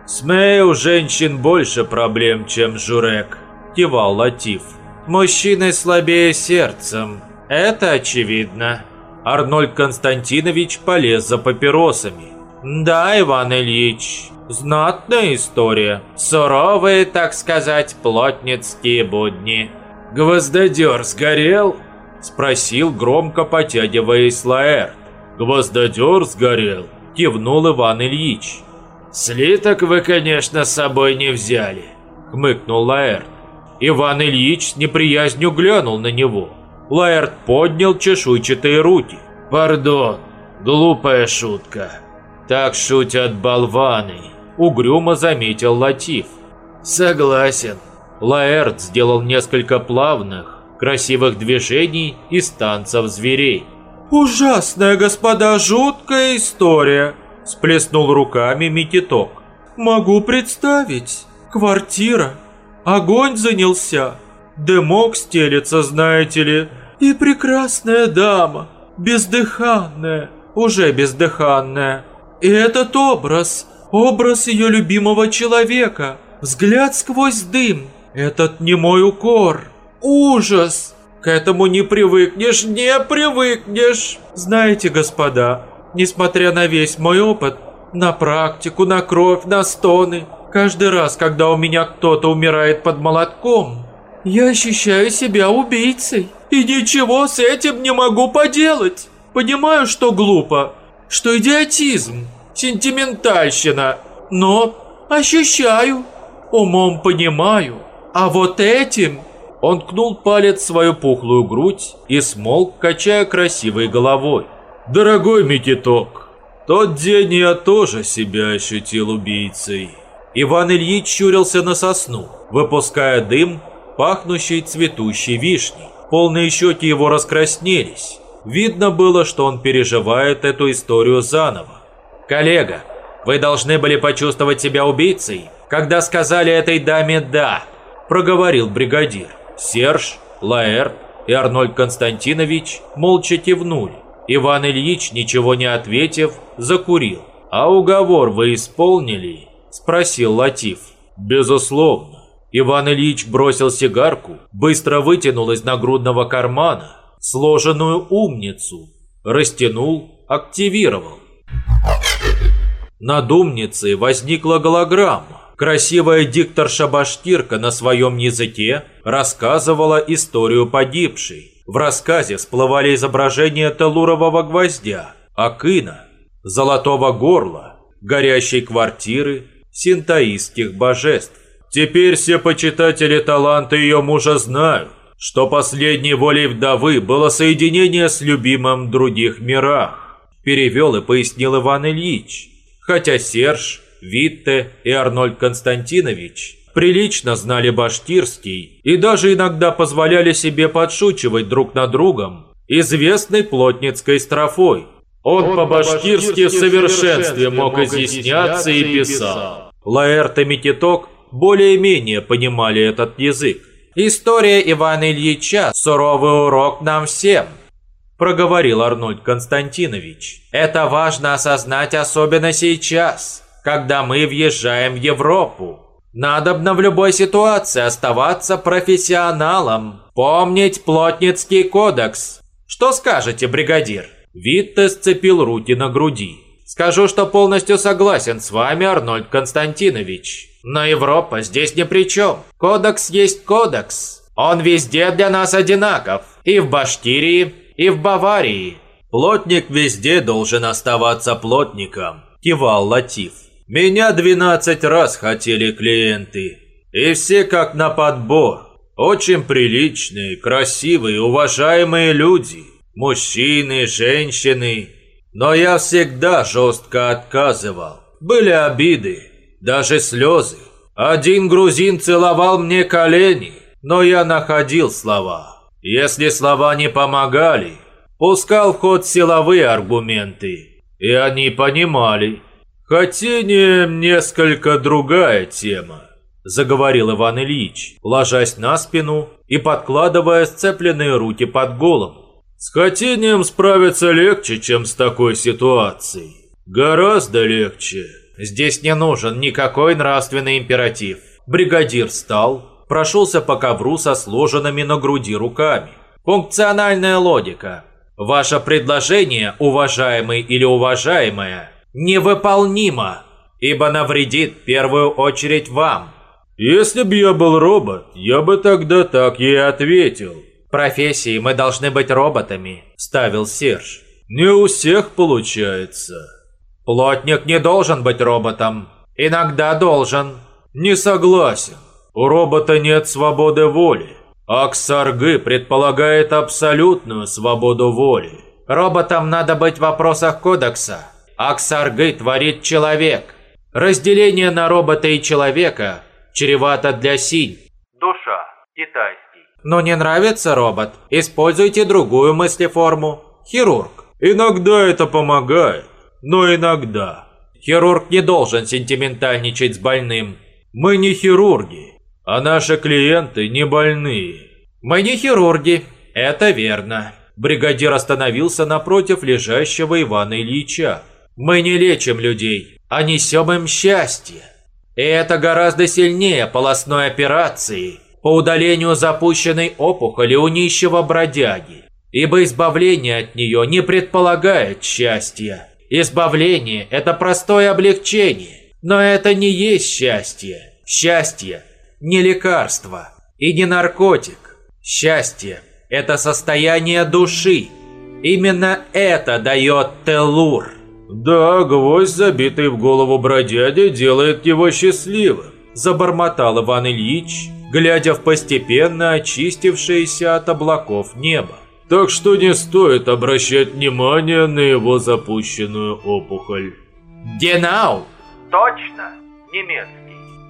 С Ме у женщин больше проблем, чем Журек, кивал Латиф. Мужчины слабее сердцем, это очевидно. Арнольд Константинович полез за папиросами. Да, Иван Ильич, знатная история. Суровые, так сказать, плотницкие будни. Гвоздодер сгорел? Спросил, громко потягиваясь Лаэрт. Гвоздодер сгорел, кивнул Иван Ильич. Слиток вы, конечно, с собой не взяли, хмыкнул Лаэрт. Иван Ильич с неприязнью глянул на него. Лаэрт поднял чешуйчатые руки. «Пардон, глупая шутка. Так шутят болваны», – угрюмо заметил Латиф. «Согласен». Лаэрт сделал несколько плавных, красивых движений из танцев зверей. «Ужасная, господа, жуткая история», – сплеснул руками Микиток. «Могу представить. Квартира. Огонь занялся. Дымок стелется, знаете ли, и прекрасная дама, бездыханная, уже бездыханная. И этот образ, образ ее любимого человека, взгляд сквозь дым, этот не мой укор, ужас. К этому не привыкнешь, не привыкнешь. Знаете, господа, несмотря на весь мой опыт, на практику, на кровь, на стоны, каждый раз, когда у меня кто-то умирает под молотком, я ощущаю себя убийцей. И ничего с этим не могу поделать. Понимаю, что глупо, что идиотизм, сентиментальщина, но ощущаю, умом понимаю. А вот этим... Он кнул палец в свою пухлую грудь и смолк, качая красивой головой. «Дорогой Микиток, тот день я тоже себя ощутил убийцей». Иван Ильич чурился на сосну, выпуская дым пахнущей цветущей вишней. Полные щеки его раскраснелись. Видно было, что он переживает эту историю заново. «Коллега, вы должны были почувствовать себя убийцей, когда сказали этой даме «да», – проговорил бригадир. Серж, Лаэрт и Арнольд Константинович молча кивнули. Иван Ильич, ничего не ответив, закурил. «А уговор вы исполнили?» – спросил Латиф. «Безусловно». Иван Ильич бросил сигарку, быстро вытянул из нагрудного кармана сложенную умницу, растянул, активировал. Над умницей возникла голограмма. Красивая дикторша-башкирка на своем языке рассказывала историю погибшей. В рассказе всплывали изображения телурового гвоздя, акына, золотого горла, горящей квартиры, синтаистских божеств. Теперь все почитатели таланта ее мужа знают, что последней волей вдовы было соединение с любимым в других мирах. Перевел и пояснил Иван Ильич. Хотя Серж, Витте и Арнольд Константинович прилично знали башкирский и даже иногда позволяли себе подшучивать друг над другом известной плотницкой строфой. Он по-башкирски в совершенстве мог изъясняться и писал. Лаэрт и Микиток более-менее понимали этот язык. «История Ивана Ильича – суровый урок нам всем», – проговорил Арнольд Константинович. «Это важно осознать особенно сейчас, когда мы въезжаем в Европу. Надобно в любой ситуации оставаться профессионалом, помнить плотницкий кодекс. Что скажете, бригадир?» Витте сцепил руки на груди. «Скажу, что полностью согласен с вами, Арнольд Константинович. Но Европа здесь ни при чем. Кодекс есть кодекс. Он везде для нас одинаков. И в Башкирии, и в Баварии. Плотник везде должен оставаться плотником, кивал Латиф. Меня 12 раз хотели клиенты. И все как на подбор. Очень приличные, красивые, уважаемые люди. Мужчины, женщины. Но я всегда жестко отказывал. Были обиды, даже слезы. Один грузин целовал мне колени, но я находил слова. Если слова не помогали, пускал в ход силовые аргументы, и они понимали. «Хотение – несколько другая тема», – заговорил Иван Ильич, ложась на спину и подкладывая сцепленные руки под голову. «С хотением справиться легче, чем с такой ситуацией. Гораздо легче». Здесь не нужен никакой нравственный императив. Бригадир встал, прошелся по ковру со сложенными на груди руками. Функциональная логика. Ваше предложение, уважаемый или уважаемая, невыполнимо, ибо навредит в первую очередь вам. Если б я был робот, я бы тогда так ей ответил. Профессии мы должны быть роботами, ставил Серж. Не у всех получается. Плотник не должен быть роботом. Иногда должен. Не согласен. У робота нет свободы воли. Аксаргы предполагает абсолютную свободу воли. Роботам надо быть в вопросах кодекса. Аксаргы творит человек. Разделение на робота и человека чревато для синь. Душа. Китайский. Но не нравится робот? Используйте другую мыслеформу. Хирург. Иногда это помогает, но иногда. Хирург не должен сентиментальничать с больным. Мы не хирурги. А наши клиенты не больные. Мы не хирурги, это верно. Бригадир остановился напротив лежащего Ивана Ильича. Мы не лечим людей, а несем им счастье. И это гораздо сильнее полостной операции по удалению запущенной опухоли у нищего бродяги. Ибо избавление от нее не предполагает счастья. Избавление – это простое облегчение, но это не есть счастье. Счастье не лекарство и не наркотик. Счастье – это состояние души. Именно это дает Телур. Да, гвоздь, забитый в голову бродяди, делает его счастливым. Забормотал Иван Ильич, глядя в постепенно очистившееся от облаков небо. Так что не стоит обращать внимание на его запущенную опухоль. Генау! Точно. Немецкий.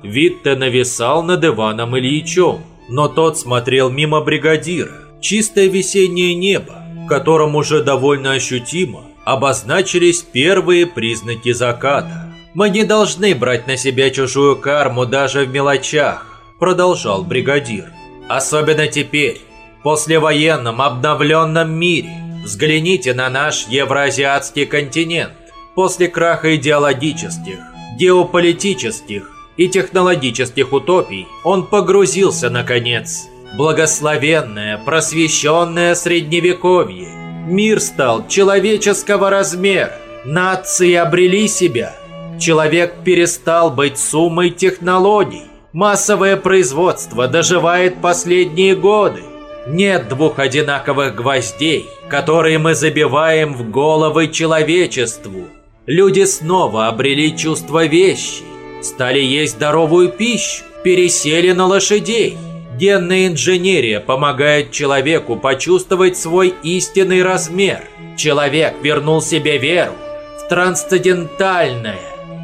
Витте нависал над Иваном Ильичем, но тот смотрел мимо бригадира. Чистое весеннее небо, в котором уже довольно ощутимо обозначились первые признаки заката. «Мы не должны брать на себя чужую карму даже в мелочах», продолжал бригадир. «Особенно теперь, послевоенном обновленном мире. Взгляните на наш евроазиатский континент. После краха идеологических, геополитических и технологических утопий он погрузился, наконец. Благословенное, просвещенное средневековье. Мир стал человеческого размера. Нации обрели себя. Человек перестал быть суммой технологий. Массовое производство доживает последние годы. Нет двух одинаковых гвоздей, которые мы забиваем в головы человечеству. Люди снова обрели чувство вещи стали есть здоровую пищу, пересели на лошадей. Генная инженерия помогает человеку почувствовать свой истинный размер. Человек вернул себе веру в трансцендентальное,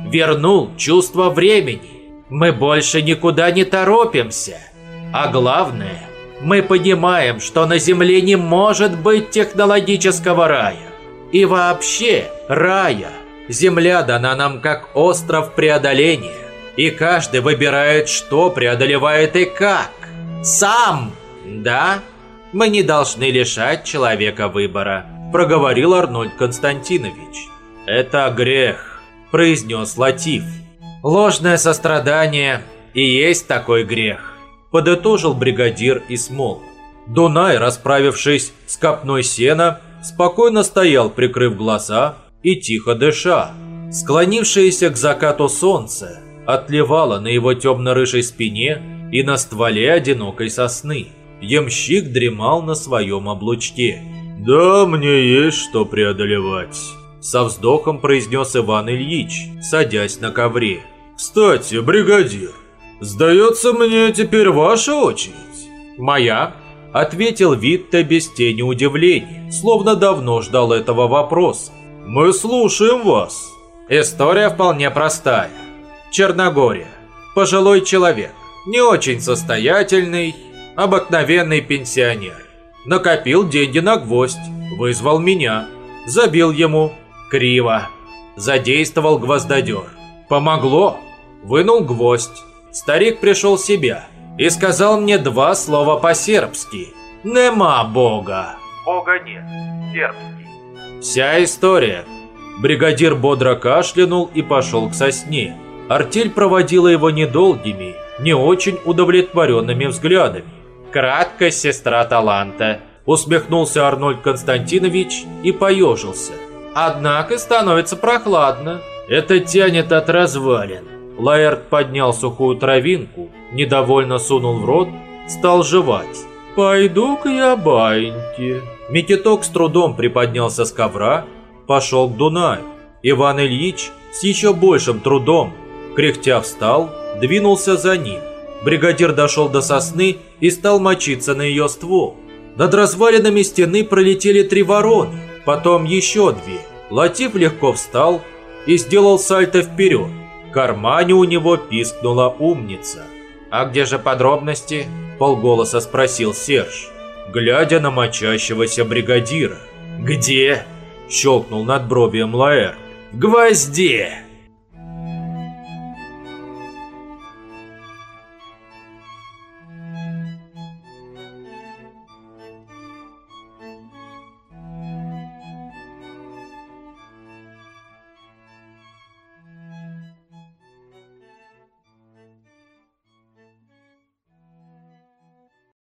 вернул чувство времени. Мы больше никуда не торопимся. А главное, мы понимаем, что на Земле не может быть технологического рая. И вообще рая – Земля дана нам как остров преодоления, и каждый выбирает, что преодолевает и как. Сам! Да? Мы не должны лишать человека выбора, проговорил Арнольд Константинович. Это грех, произнес Латиф. Ложное сострадание и есть такой грех, подытожил бригадир и смол. Дунай, расправившись с копной сена, спокойно стоял, прикрыв глаза и тихо дыша. Склонившееся к закату солнце отливало на его темно-рыжей спине и на стволе одинокой сосны. Ямщик дремал на своем облучке. «Да, мне есть что преодолевать», — со вздохом произнес Иван Ильич, садясь на ковре. «Кстати, бригадир, сдается мне теперь ваша очередь?» «Моя?» — ответил Витте без тени удивления, словно давно ждал этого вопроса. «Мы слушаем вас». История вполне простая. Черногория. Пожилой человек. Не очень состоятельный, обыкновенный пенсионер. Накопил деньги на гвоздь, вызвал меня. Забил ему. Криво. Задействовал гвоздодер. Помогло. Вынул гвоздь. Старик пришел в себя и сказал мне два слова по-сербски. «Нема Бога». Бога нет. Сербский. Вся история. Бригадир бодро кашлянул и пошел к сосне. Артель проводила его недолгими, не очень удовлетворенными взглядами. «Краткость сестра таланта», – усмехнулся Арнольд Константинович и поежился. «Однако становится прохладно. Это тянет от развалин». Лаэрт поднял сухую травинку, недовольно сунул в рот, стал жевать. «Пойду-ка я баньки». Микиток с трудом приподнялся с ковра, пошел к Дунаю. Иван Ильич с еще большим трудом, кряхтя встал, двинулся за ним. Бригадир дошел до сосны и стал мочиться на ее ствол. Над развалинами стены пролетели три вороны, потом еще две. Латиф легко встал и сделал сальто вперед. Кармане у него пискнула умница. «А где же подробности?» – полголоса спросил Серж, глядя на мочащегося бригадира. «Где?» – щелкнул над бровием Лаэр. «В гвозде!»